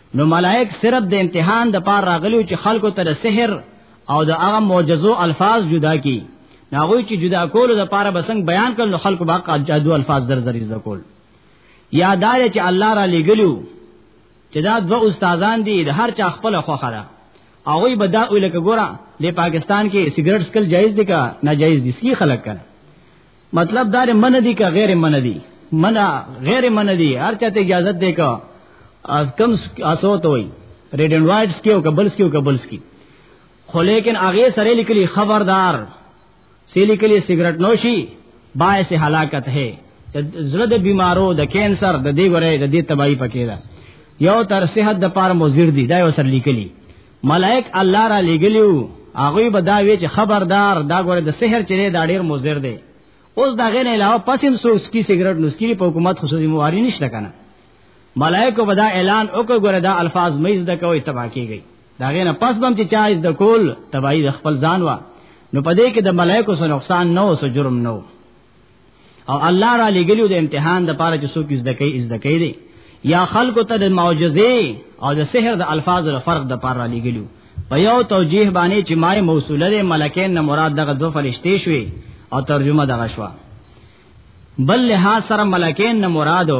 S1: نو ملائک صرف د امتحان د پار راغلو چې خلکو ته د سحر او د هغه معجزو الفاظ جدا کی ناغوی چې جدا کولو د پاره بسنګ بیان کړل خلکو باقا جادو الفاظ در ذری زده کول یادار چې الله را لګلو چې دا دو استادان دي د هر چا خپل خوخه ده هغه به دا ویل کې ګوره د پاکستان کې سیګریټ سکل جایز دي کا ناجایز دي سکی خلک کنه مطلب دا لري من دي که غیر من دي من غیر من دي هر چاته اجازه دی کا از کم اسو ته وي ریډ اینڈ وایټس کیو کبلس کیو کبلس کی خو لیکن هغه سره لیکلي خبردار سی لیکلي سیګریټ نوشي باعث هلاکت ہے زړه د بیمارو د کینسر د دې غره د دې تباہی پکې ده یو تر صحت د پاره مضر دي دا یو سر لیکلي ملائک الله را لګلیو هغه به دا وی چې خبردار دا ګوره د سحر چره دا ډیر مضر دی اوس دا غیر علاوه پسیم سو سکی سیګریټ نسکی په حکومت خصوصي مواري نشته کنه ملائکه به دا اعلان وکړ ګوره دا الفاظ مې زده کوي تبا کیږي دا غیر نه پس بم چې چا زده کول تبای د خپل ځان وا نو پدې کې د ملائکه سره نقصان نه او سره جرم نه او الله را لګلیو د امتحان د پاره چې څوک از دکې از دکې دی یا خلق ته د معجزې او د سحر د الفاظ او فرق د پاره را لګلیو په یو توجیه باندې چې مای موصوله ده ملکین نه مراد دغه دو فرشتي شوي او ترجمه دغه شوا بل له سره ملکین نه مرادو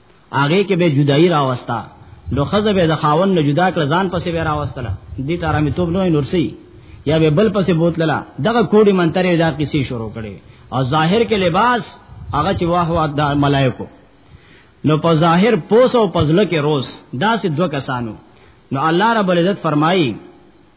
S1: هغه کې به جدائی راوستا نو خزه به د خاون نه جدا کړ ځان پسې به راوستله دې ته آرامي توب نو نورسي یا به بل پسې بوتللا دغه کوډي منترې دا کیسې شروع کړي او ظاهر کې لباس هغه چې واه واه د ملائکو نو په ظاهر پوس او پزله کې روز دا سه دوه کسانو نو الله رب العزت فرمایي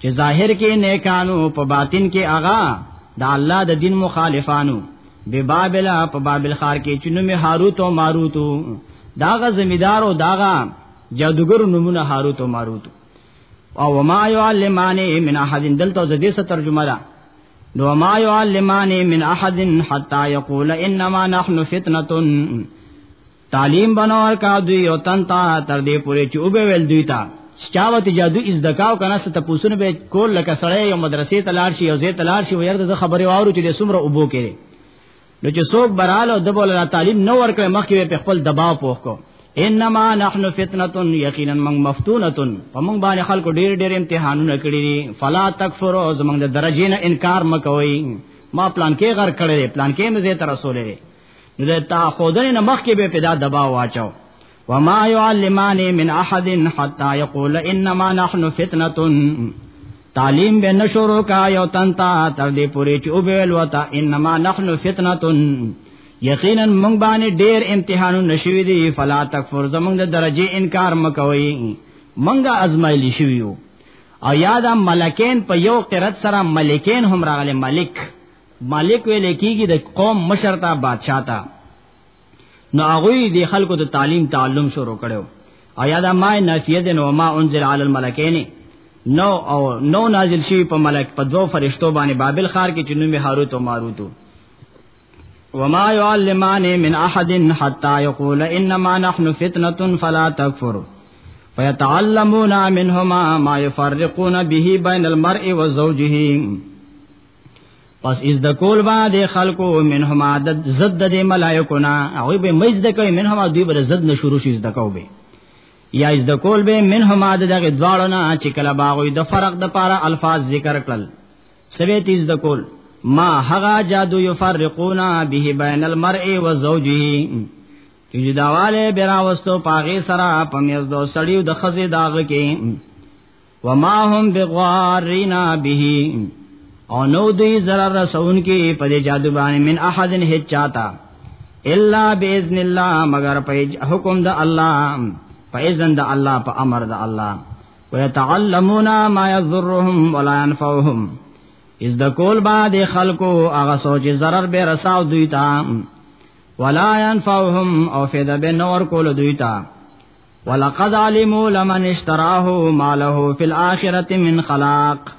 S1: چې ظاهر کې نیکانو په باطن کې اغا د الله د دین مخالفانو به بابل په بابل خار کې چنو می هاروت او ماروت داغه زمیدار او داغه جادوګر نمونه هاروت او ماروت او ما يعلمانه من احد دلته د دې څه ترجمه ده نو ما يعلمانه من احد حتا يقول انما نحن فتنه تعلیم بنور کا دوی او تن تا تر دې پورې چې او به ول دوی تا چاوت جادو از دکاو کنه ست پوسونه به کول لکه سړی یو مدرسې تلار شي یو زی تلار شي وير د خبره واورو چې د سمره اوبو کړي نو چې څوک براله د بوله تعلیم نو ورکړي مخکې په خپل دباو پوښ کو انما نحن فتنه یقینا من مفتونه پمون باندې خلکو ډیر ډیر امتحانونه کړی دي فلا تکفروا زمنګ د درجه نه انکار مکوئ ما پلان کې غر کړی پلان کې مې زه تر رسولې د تا خودنه نه مخکې به پیدا دبا واچاو وما يعلمان من احد حتى يقول انما نحن فتنه تعلیم به نشورو کا یو تنتا تر دې پوری چې او ویل وتا انما نحن فتنه یقینا موږ باندې ډېر امتحانو نشوي دي فلا تکفر زموږ د درجه انکار مکوي موږ ازمایل شویو او یادا ملکین په یو قرت سره ملکین هم راغله ملک مالک ویل کېږي د قوم مشر ته بادشاہ ته نو هغه د خلکو ته تعلیم تعلم شروع کړو او یاد ما نافیه د نو ما انزل علی الملکین نو او نو نازل شي په ملک په دوو فرشتو باندې بابل خار کې چې نومي هاروت او ماروت وما يعلمان من احد حتى يقول انما نحن فتنه فلا تكفر فيتعلمون منهما ما يفرقون به بين المرء وزوجه پس از د کول با د خلقو منهم عدد زد د ملائکو نا او به مز د کوي منهم دوی بر زد نه شروع شي د کو به یا از د کول به منهم عدد دغه دواړو نه چې کله باغوي د فرق د پاره الفاظ ذکر کړل سوي تیز د کول ما هغه جادو یفرقونا به بین المرء و زوجه چې جداواله بیراوستو پاغه سره پمیز دو سړیو د خزې داغ کې وما هم بغارینا به او نو دوی zarar رسون کې په دې جادو باندې من احدن هیڅ چاته الا باذن الله مگر په حکم د الله په اذن د الله په امر د الله ويتعلمون ما يضرهم ولا ينفعهم از د کول بعد خلکو هغه سوچ zarar به رساو دوی ته ولا ينفعهم او فدا به نور کول دوی ته ولقد علموا لمن اشتراه ما له في الاخره من خلاق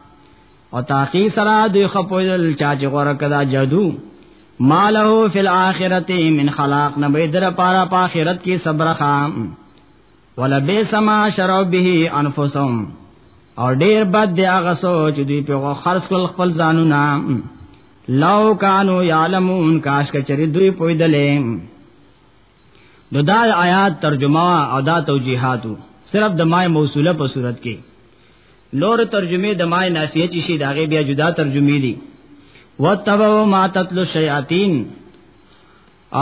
S1: او تاخی سره دوی خپل چا چې غره کدا جادو ما له في الاخره من خلاق نه به در پارا په اخرت کې صبر خام ولا به سما شرو به انفسهم او ډیر بد دی هغه سوچ دوی په خرڅ کول خپل ځانونه لو کانو یعلمون کاش کچری دوی پویدلې نو دا آیات ترجمه او دا توجیهاتو صرف د مای موصوله په صورت کې نور ترجمه د مای نافیه چې شي داغه بیا جدا ترجمه دي وتبو ما تتلو شیاطین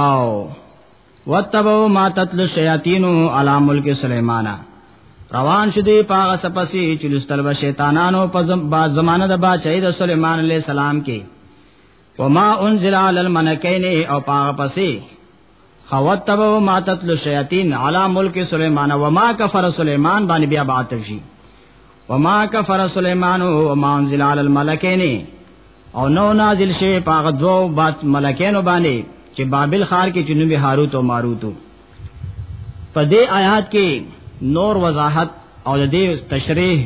S1: او وتبو ما تتلو شیاطین علی ملک سلیمان روان شدی پاغه سپسی چې لستل شیطانانو په زمانه د بادشاہي د سلیمان علیہ السلام کې وما انزل على الملكين او پاغه پسې خوت تبو ما تتلو شیاطین علی ملک سلیمان و ما کفر سلیمان باندې بیا باطل شي و ما کفر سلیمان و ما انزل علی الملکین او نو نازل شي پاغه دو بات ملکین باندې چې بابل خار کې جنوب هاروت او ماروت په دې آیات کې نور وضاحت او د دې تشریح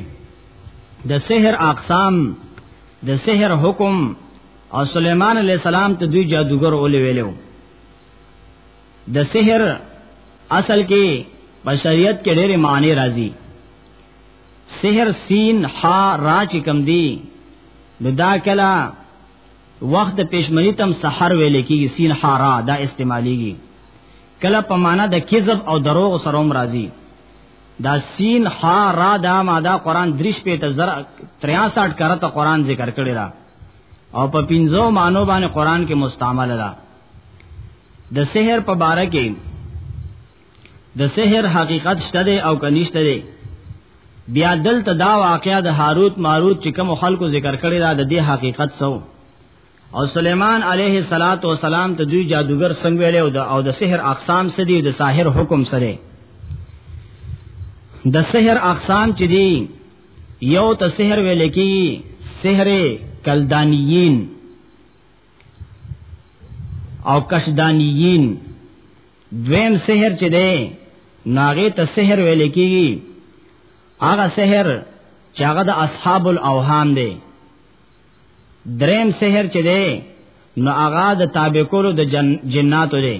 S1: د سحر اقسام د سحر حکم او سليمان عليه السلام ته دوی جادوګر اول ویلو د سحر اصل کې په شریعت کې ډېری معنی راځي سحر سین حا را چې کم دی نو دا کلا وخت پېشمنی تم سحر ویل کېږي سین حا را دا استعماليږي کله په معنا د کذب او دروغ سره هم راځي دا سین ح را دا ما دا قران دریش په تزر 63 کرته قران ذکر کړی دا او په پینځو مانو باندې قران کې مستعمل ده د سحر په باره کې د سحر حقیقت شته دی او کنيشته دی بیا دلته دا واقعیا د هاروت ماروت چې کوم خلکو ذکر کړی دا د دې حقیقت سو او سليمان عليه الصلاه والسلام ته دوی جادوګر څنګه ویل او د او د سحر اقسام سدي د ساحر حکم سره د سحر اقسام چې دي یو ته سحر ویل کی سحر کلدانیین او کشدانیین دویم سحر چې دی ناغه ته سحر ویل کیږي هغه سحر چې هغه د اصحاب الاوهام دی دریم سحر چې دی نو هغه د تابع کولو د جن جناتو دی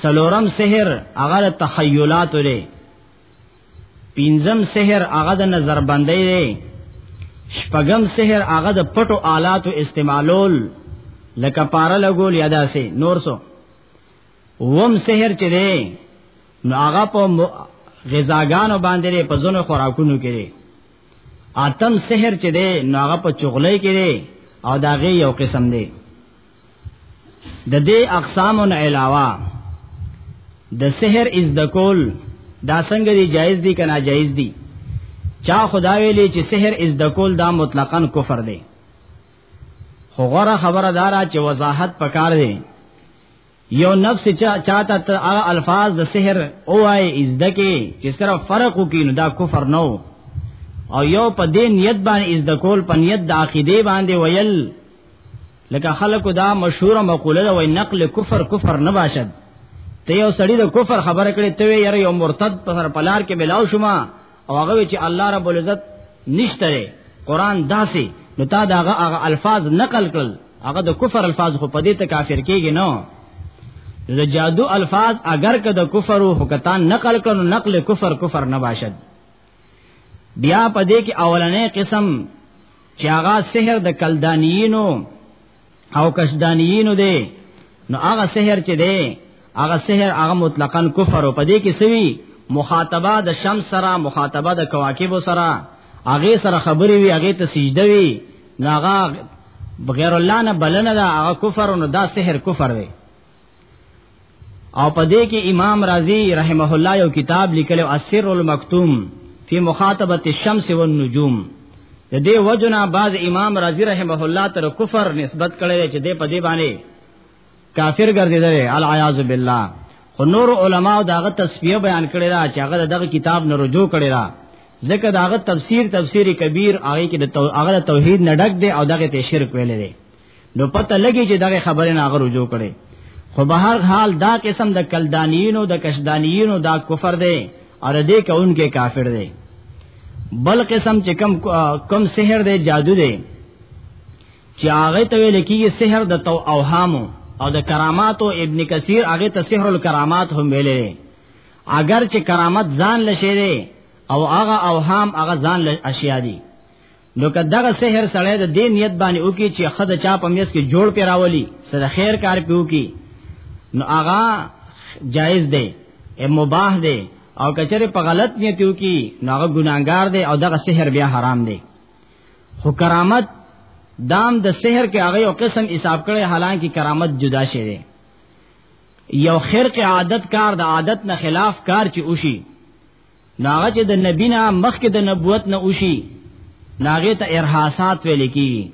S1: سلورم سحر هغه د تخیلات دی پینزم سحر هغه د نظر بندۍ دی شپغم سحر هغه د پټو آلاتو استعمالول لکه پارا لګول یا داسې نور سو وم سحر چې دی نو هغه په غذاګانو باندې په زونو خوراکونو کې اتم سحر چې دی نو هغه په چغلې کې دی او دا غي یو قسم دی د دې اقسام نه علاوه د سحر از د کول دا څنګه دی جایز دی کنا جایز دی چا خدا ویلی چې سحر از د کول دا مطلقاً کفر دی خو غره خبره دارا چې وضاحت پکار دی یو نفس چا چاته ته هغه الفاظ د سحر او آی ازدکه چې سره فرق وکینو دا کفر نو او یو په دې نیت باندې ازدکول په نیت د عقیده باندې ویل لکه خلکو دا مشهور مقوله ده وای نقل کفر کفر نه باشد ته یو سړی د کفر خبره کړي ته یې یو مرتد په سر پلار کې ملاو شوما او هغه چې الله رب العزت نشته قران داسې نو تا دا هغه الفاظ نقل کړل هغه د کفر الفاظ خو په دې ته کافر کېږي نو د جادو الفاظ اگر که د کفر او حکتان نقل کړو نقل کفر کفر نه باشد بیا په دې کې اولنې قسم چې هغه سحر د کلدانیینو او کشدانیینو دی نو هغه سحر چې دی هغه سحر هغه مطلقاً کفر او پدې کې سوي مخاطبه د شمس سره مخاطبه د کواکب سره هغه سره خبري وي هغه ته سجده وي ناغه بغیر الله نه بلنه دا هغه کفر نو دا سحر کفر دی او په دې کې امام رازی رحمه الله یو کتاب لیکلو اسر المکتوم فی مخاطبه الشمس والنجوم د دې وجنا بعض امام رازی رحمه الله تر کفر نسبت کړي چې دې په دې باندې کافر ګرځیدل العیاذ بالله خو نور علما داغه تصفیه بیان کړي را چې هغه دغه کتاب نه رجوع کړي را ځکه داغه تفسیر تفسیری کبیر هغه کې د هغه توحید نه ډک دی او دغه ته شرک ویل دی نو پته لګي چې دغه خبره نه غرو جو کړي خو به هر حال دا قسم د کلدانیینو د کشدانیینو دا کفر دی اور دې کونکي کافر دی بل قسم چې کم کم سحر دی جادو دی چې هغه ته ویل کیږي سحر د تو اوهامو او د کرامات او ابن کثیر هغه ته سحر الکرامات هم ویلې اگر چې کرامت ځان لشه دی او هغه اوهام هغه ځان له اشیاء دي نو که دغه سحر سړی د دې نیت باندې وکي چې خد چا په میس کې جوړ پې راولي سره خیر کار پیو کی نو هغه جایز دی ای مباح دی او کچره په غلط نیت یو کی نو هغه ګناګار دی او دغه سحر بیا حرام دی خو کرامت دام د دا سحر کې هغه یو قسم حساب کړي حالانکه کرامت جدا شي دی یو خرق عادت کار د عادت نه خلاف کار چې وشي ناغه چې د نبی نه مخکې د نبوت نه اوشي ناغه ته ارهاسات ویل کی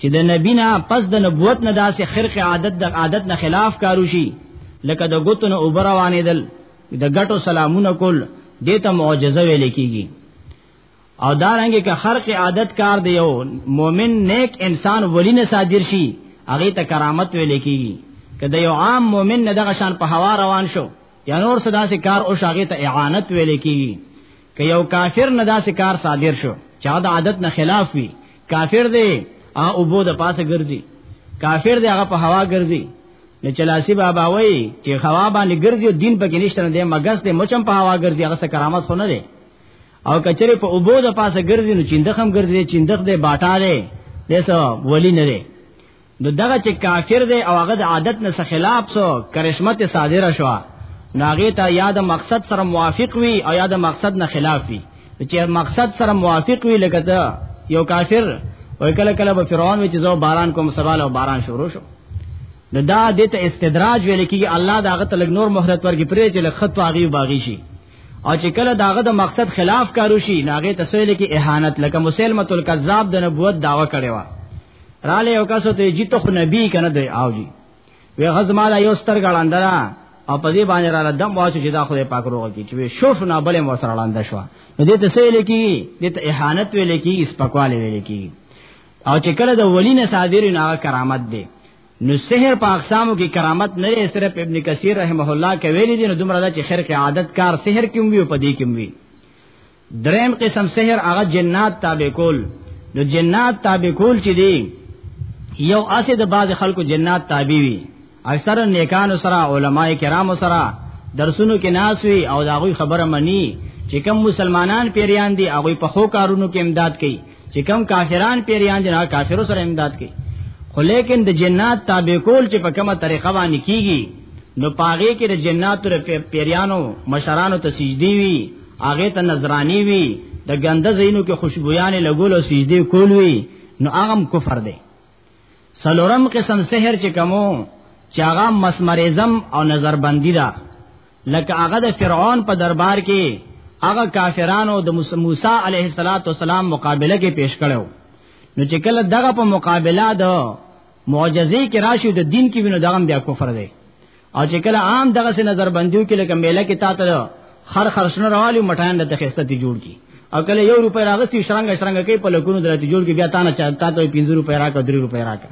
S1: چې د نبی نه پس د نبوت نه داسې خرق عادت د عادت نه خلاف کارو شي لکه د غوتن او بروانې دل د غټو سلامونه کول دته معجزه ویل کیږي او دارنګ که خرق عادت کار دی یو مؤمن نیک انسان ولی نه صادر شي هغه ته کرامت ویل کیږي که د یو عام مؤمن نه دغه شان په هوا روان شو یا نور صدا سے کار او شاغه ته اعانت ویل کی که یو کافر نه دا سے کار صادر شو چا د عادت نه خلاف وی کافر دی ا او بو د پاسه ګرځي کافر دی هغه په هوا ګرځي نو چلاسی بابا وای چې هوا باندې ګرځي دین پکې نشته نه دی مګس ته مچم په هوا ګرځي هغه څه کرامت خو نه دی او کچره په اوبو د پاسه ګرځي نو چیندخم ګرځي چیندخ دی باټا دی دسو ولی نه دی نو دغه چې کافر دی او هغه د عادت نه خلاف سو کرشمت صادره شو ناغه ته یاد مقصد سره موافق وي او یاد مقصد نه خلاف وي چې مقصد سره موافق وي لکه دا یو کافر وای کله کله به فرعون وی چې زو باران کوم سوال او باران شروع شو نو دا دته استدراج ویل کیږي الله دا غته لګ نور مهلت ورګي پرې چې لخت خط واغي باغی شي او چې کله داغه د مقصد خلاف کارو شي ناغه تسویل کې اهانت لکه مسلمت الکذاب د نبوت داوا کړي وا رااله یو کس ته جی ته نبی کنه دی او جی وی غزماله یو ستر ګړندرا او په دې باندې را دم واسو چې دا خدای پاک روغ کی چې شوف نه بلې مو سره لاندې شو نو دې ته سې لکی دې ته اهانت وې لکی سپکواله وې لکی او چې کله د ولی نه صادری نه کرامت دی نو سحر په اقسامو کې کرامت نه لري صرف ابن کثیر رحمه الله کوي دي نو دومره چې خرق عادت کار سحر کې وي او په دې کې وي دریم قسم سحر هغه جنات تابع کول نو جنات تابع کول چې دی یو اسه د بعض خلکو جنات تابع وي اکثر نیکانو سره علما کرامو سره درسونو کې ناس وي او داغوی خبره مني چې کم مسلمانان پیریان دي هغه په خو کارونو کې امداد کوي چې کم کافران پیریان دي نه کافرو سره امداد کوي خو لیکن د جنات تابع کول چې په کومه طریقه باندې کیږي نو پاغه کې د جناتو پیریانو مشرانو ته سجدي وي هغه ته نظرانی وی د ګنده زینو کې خوشبویان لګول او سجدي کول وی نو هغه کفر دی سلورم قسم سحر چې کومو چې هغه مسمریزم او نظر بندی دا لکه هغه د فرعون په دربار کې هغه کافرانو د موسی علیه السلام مقابله کې پیش کړو نو چې کله دغه په مقابله د معجزې کې راشي د دین کې وینو دغه بیا کفر دی او چې کله عام دغه سي نظر بندیو کې لکه میله کې تاته خر خرشنه راوالي مټان د تخسته تی جوړ کی او کله یو روپې راغستی شرنګ شرنګ کې په لکونو درته جوړ کی بیا تانه چا تاته 50 روپې راکا 3 روپې راکا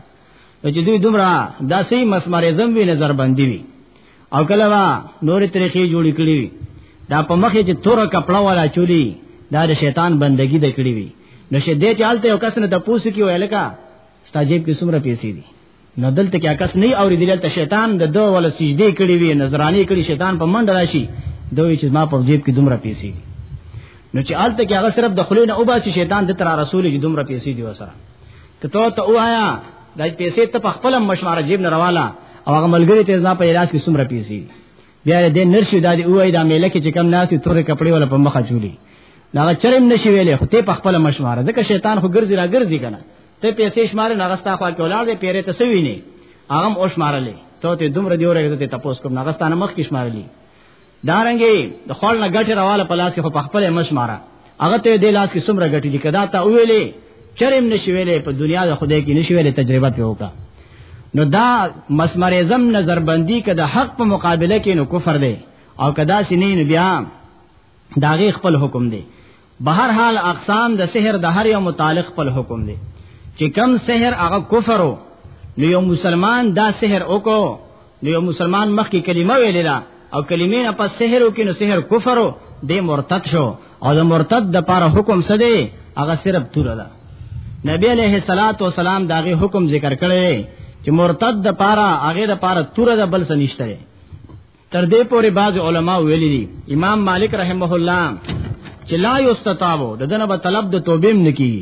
S1: نو چې دوی دومره داسې مسمرزم وی نظر بندي وی او کله وا نورې طریقې جوړې کړې وی دا په مخ چې تور کپڑا والا چولی دا د شیطان بندگی د کړې وی نو شه دې چالتې او کس نه تاسو کې ویلکا ستاجیب کې څومره پیسې دي نو دلته کې عکس نه اوري دلته شیطان د دوه ول سجدي کړي وي نظرانی کړي شیطان په منډه راشي دوی چې ما په جیب کې دومره پیسې دي نو چې آلته کې هغه صرف د خلینو او باسي شیطان د تر رسول چې دومره پیسې دی وسره ته ته ته وایا د پیسې ته په خپل مشمار جیب نه رواله او هغه ملګری ته ځنا په علاج کې څومره پیسې بیا دې نرشي د دې وای د میله کې چې کم ناسي تورې کپڑے ولا په مخه چولي دا چرېم نشي ویلې خو ته په خپل مشمار ځکه شیطان خو ګرځي را ګرځي کنه ته پیسې شمار نه غستا خو کې ولاړ دې پیرې ته سوي نه هغه او شمارلې ته ته دومره دی ورګه ته تاسو کوم نه غستانه مخ کې شمارلې دارنګي د خپل نه غټه راواله پلاس خو په خپل مش مارا هغه ته دې لاس کې سمره غټي دي کدا ته ویلې چرېم نشویلې په دنیا د خدای کې نشویلې تجربه په وکا نو دا مسمرزم نظر بندي کده حق په مقابله کې نو کفر دی او کدا سینې نو بیا داغه خپل حکم دی بهر حال اقسام د سحر د هر یو متعلق خپل حکم دی چې کم سحر هغه کفر وو نو یو مسلمان دا سحر وکړو نو یو مسلمان مخکې کلمه ویلې ده او کلمې نه پس سحر وکړي نو سحر کفر وو دی مرتد شو او د مرتد د پاره حکم څه دی هغه صرف تور ده نبی علیہ الصلات والسلام داغه حکم ذکر کړی چې مرتد د پاره هغه د پاره تور ده بل څه نشته تر دې پورې بعض علما ویلي دي امام مالک رحمه الله چې لا یستتابو د دنه په طلب د توبېم نکی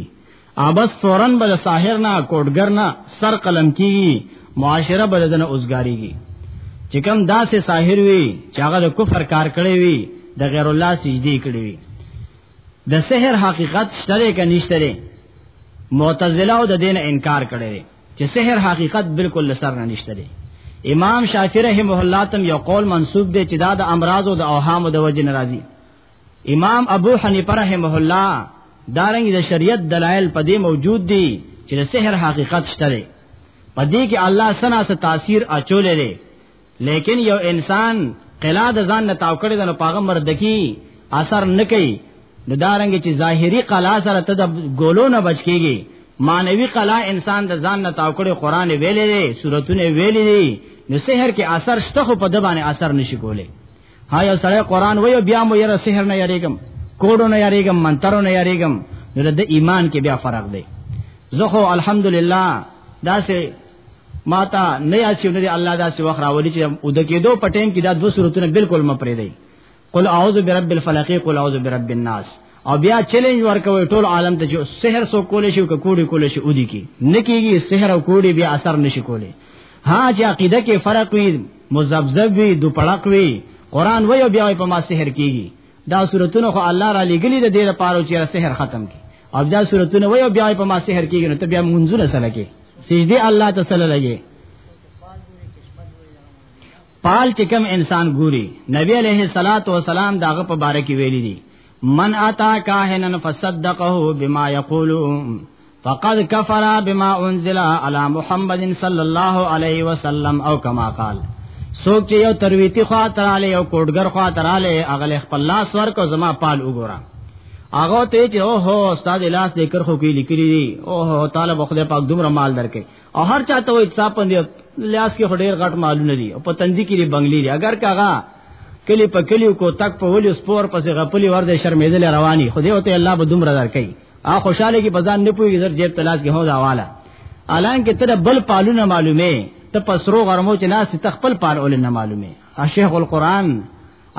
S1: ابس فورن بل ساحر نه کوټګر نه سر قلم کی معاشره بل دنه اوسګاریږي چې کوم داسې ساحر وي چې هغه د کفر کار کړی وي د غیر الله سجدي کړی وي د سحر حقیقت شته کې نشته معتزله او د دین انکار کړی چې سحر حقیقت بالکل لسر نه نشته دی امام شافعی رحمه الله تم یو قول منسوب دی چې دا د امراض او د اوهام د وجه ناراضي امام ابو حنیفه رحمه الله دارنګ د شریعت دلایل په دې موجود دي چې د سحر حقیقت شته دی په دې کې الله سنا سره تاثیر اچولې دی لیکن یو انسان قلا د ځان نه تاو کړی د نو پاغه مردکی اثر نه کوي نو دارنګ چې ظاهری قلا سره ته د ګولو نه بچ کیږي مانوي قلا انسان د ځان نه تاو کړی قران ویلې دي سورتونه ویلې دي نو سحر کې اثر شته خو په د باندې اثر نشي کولی ها یو سړی قران وایو بیا مو یره سحر نه یریګم کوډو نه یریګم منترو نه یریګم نو د ایمان کې بیا فرق دی زه خو الحمدلله دا سه ما تا نه یا چې نه الله دا سی وخت راولي چې او د کېدو په ټیم کې دا دوه صورتونه بالکل م پرې دی قل اعوذ برب الفلق قل اعوذ برب الناس او بیا چیلنج ورکوي ټول عالم ته چې سحر سو کول شي او کوډي کول شي ودی کی نکیږي سحر او کوډي بیا اثر نشي کولی ها چې عقیده کې فرق وي مزبذب وي دوپړق وي قران وای بیا په ما سحر کیږي دا صورتونه خو الله را لګلی د دې لپاره چې سحر ختم کی او دا صورتونه وای بیا په ما سحر کیږي نو ته بیا منځونه سره کې سجدی الله ته صلی لګي پال چې کوم انسان ګوري نبی علیه الصلاۃ والسلام داغه په باره کې ویلي دي من اتا کاهنن فصدقه بما یقول فقد کفر بما انزل علی محمد صلی الله علیه وسلم او کما قال سوک چې یو ترویتی خوا تراله یو کوډګر خوا تراله اغل خپل لاس ورکو زما پال وګوره هغه ته چې او هو استاد لاس دې کرخو کې لیکلي دي او هو طالب خدای پاک دومره مال درکې او هر چاته وې حساب پندې لاس کې هډیر غټ مالونه دي او په تندې کې بنگلي دي اگر کاغه کلی په کلی کو تک په ولي سپور پسې غپلی ور دې شرمېدل رواني خدای او ته الله به دومره درکې ا خوشاله کې بزان نه پوي در جیب تلاش کې هو دا والا الان کې تر بل پالونه معلومه ته پسرو غرمو چې ناس تخپل پال اول نه معلومه ا شیخ القرآن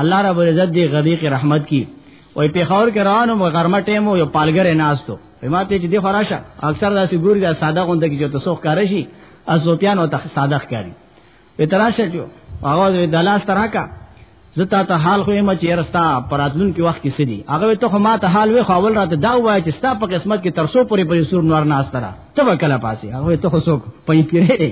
S1: الله رب العزت دې غریق رحمت کی وای په خور کې روانو غرمه ټیم یو پالګر ناستو ما ته چې دی فراشه اکثر داسې ګوري دا ساده غونډه کې چې تاسو ښکار شي اسوپیان او تخ ساده ښکاری په تراشه جو هغه د لاس تراکا زتا ته حال خو ما چې رستا پراتلون کې وخت کې سدي هغه ته خو ما ته حال وی خاول راته دا وای چې ستا په قسمت کې ترسو پورې پرې سور نور نه استرا ته وکلا پاسي هغه ته خو سوک پې پیری